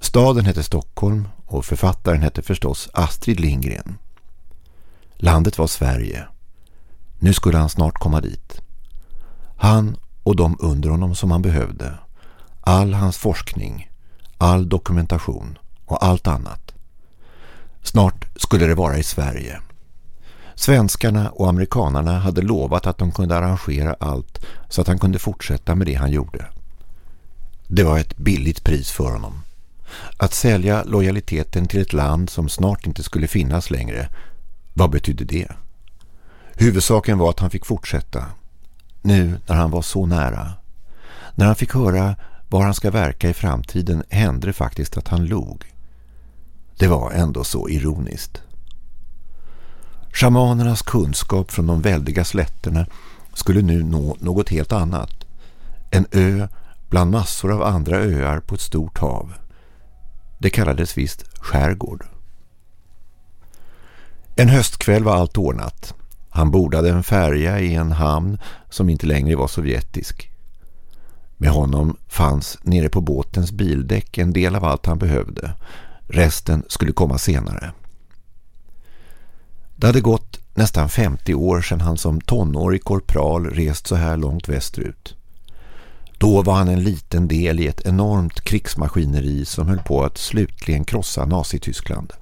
Staden hette Stockholm och författaren hette förstås Astrid Lindgren. Landet var Sverige. Nu skulle han snart komma dit. Han och de under honom som han behövde. All hans forskning, all dokumentation och allt annat. Snart skulle det vara i Sverige. Svenskarna och amerikanarna hade lovat att de kunde arrangera allt så att han kunde fortsätta med det han gjorde. Det var ett billigt pris för honom. Att sälja lojaliteten till ett land som snart inte skulle finnas längre, vad betydde det? Huvudsaken var att han fick fortsätta. Nu när han var så nära. När han fick höra var han ska verka i framtiden hände det faktiskt att han log. Det var ändå så ironiskt. Shamanernas kunskap från de väldiga slätterna skulle nu nå något helt annat. En ö bland massor av andra öar på ett stort hav. Det kallades visst skärgård. En höstkväll var allt ordnat. Han bordade en färja i en hamn som inte längre var sovjetisk. Med honom fanns nere på båtens bildäck en del av allt han behövde. Resten skulle komma senare. Det hade gått nästan 50 år sedan han som tonårig korpral rest så här långt västerut. Då var han en liten del i ett enormt krigsmaskineri som höll på att slutligen krossa Nazityskland.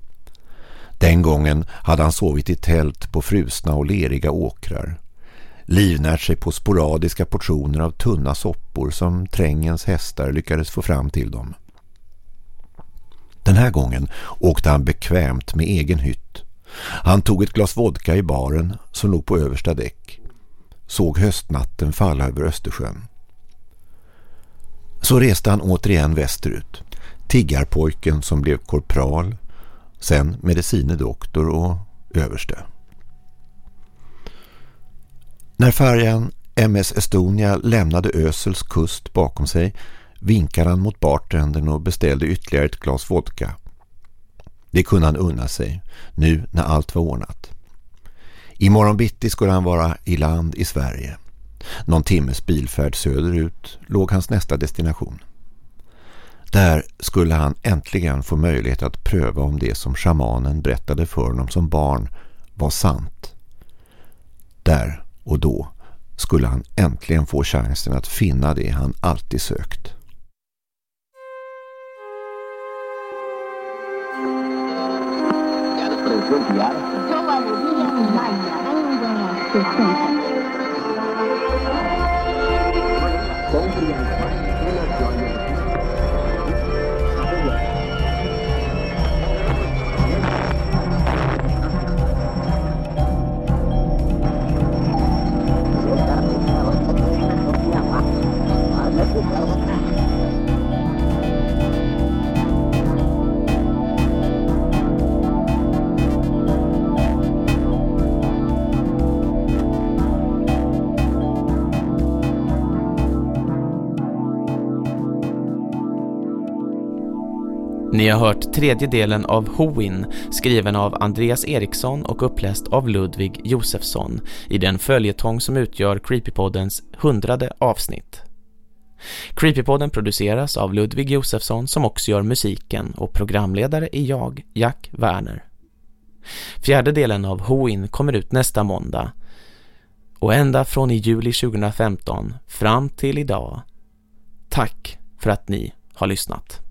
Den gången hade han sovit i tält på frusna och leriga åkrar. Livnärt sig på sporadiska portioner av tunna soppor som trängens hästar lyckades få fram till dem. Den här gången åkte han bekvämt med egen hytt han tog ett glas vodka i baren som låg på översta däck. Såg höstnatten falla över Östersjön. Så reste han återigen västerut. Tiggarpojken som blev korpral, sen medicinedoktor och överste. När färjan MS Estonia lämnade Ösels kust bakom sig vinkade han mot bartendern och beställde ytterligare ett glas vodka. Det kunde han unna sig, nu när allt var ordnat. Imorgon bitti skulle han vara i land i Sverige. Någon timmes bilfärd söderut låg hans nästa destination. Där skulle han äntligen få möjlighet att pröva om det som shamanen berättade för honom som barn var sant. Där och då skulle han äntligen få chansen att finna det han alltid sökt. Mm. Ni har hört tredje delen av Hoin, skriven av Andreas Eriksson och uppläst av Ludvig Josefsson i den följetong som utgör Creepypoddens hundrade avsnitt. Creepypodden produceras av Ludvig Josefsson som också gör musiken och programledare är jag, Jack Werner. Fjärde delen av Hoin kommer ut nästa måndag och ända från i juli 2015 fram till idag. Tack för att ni har lyssnat.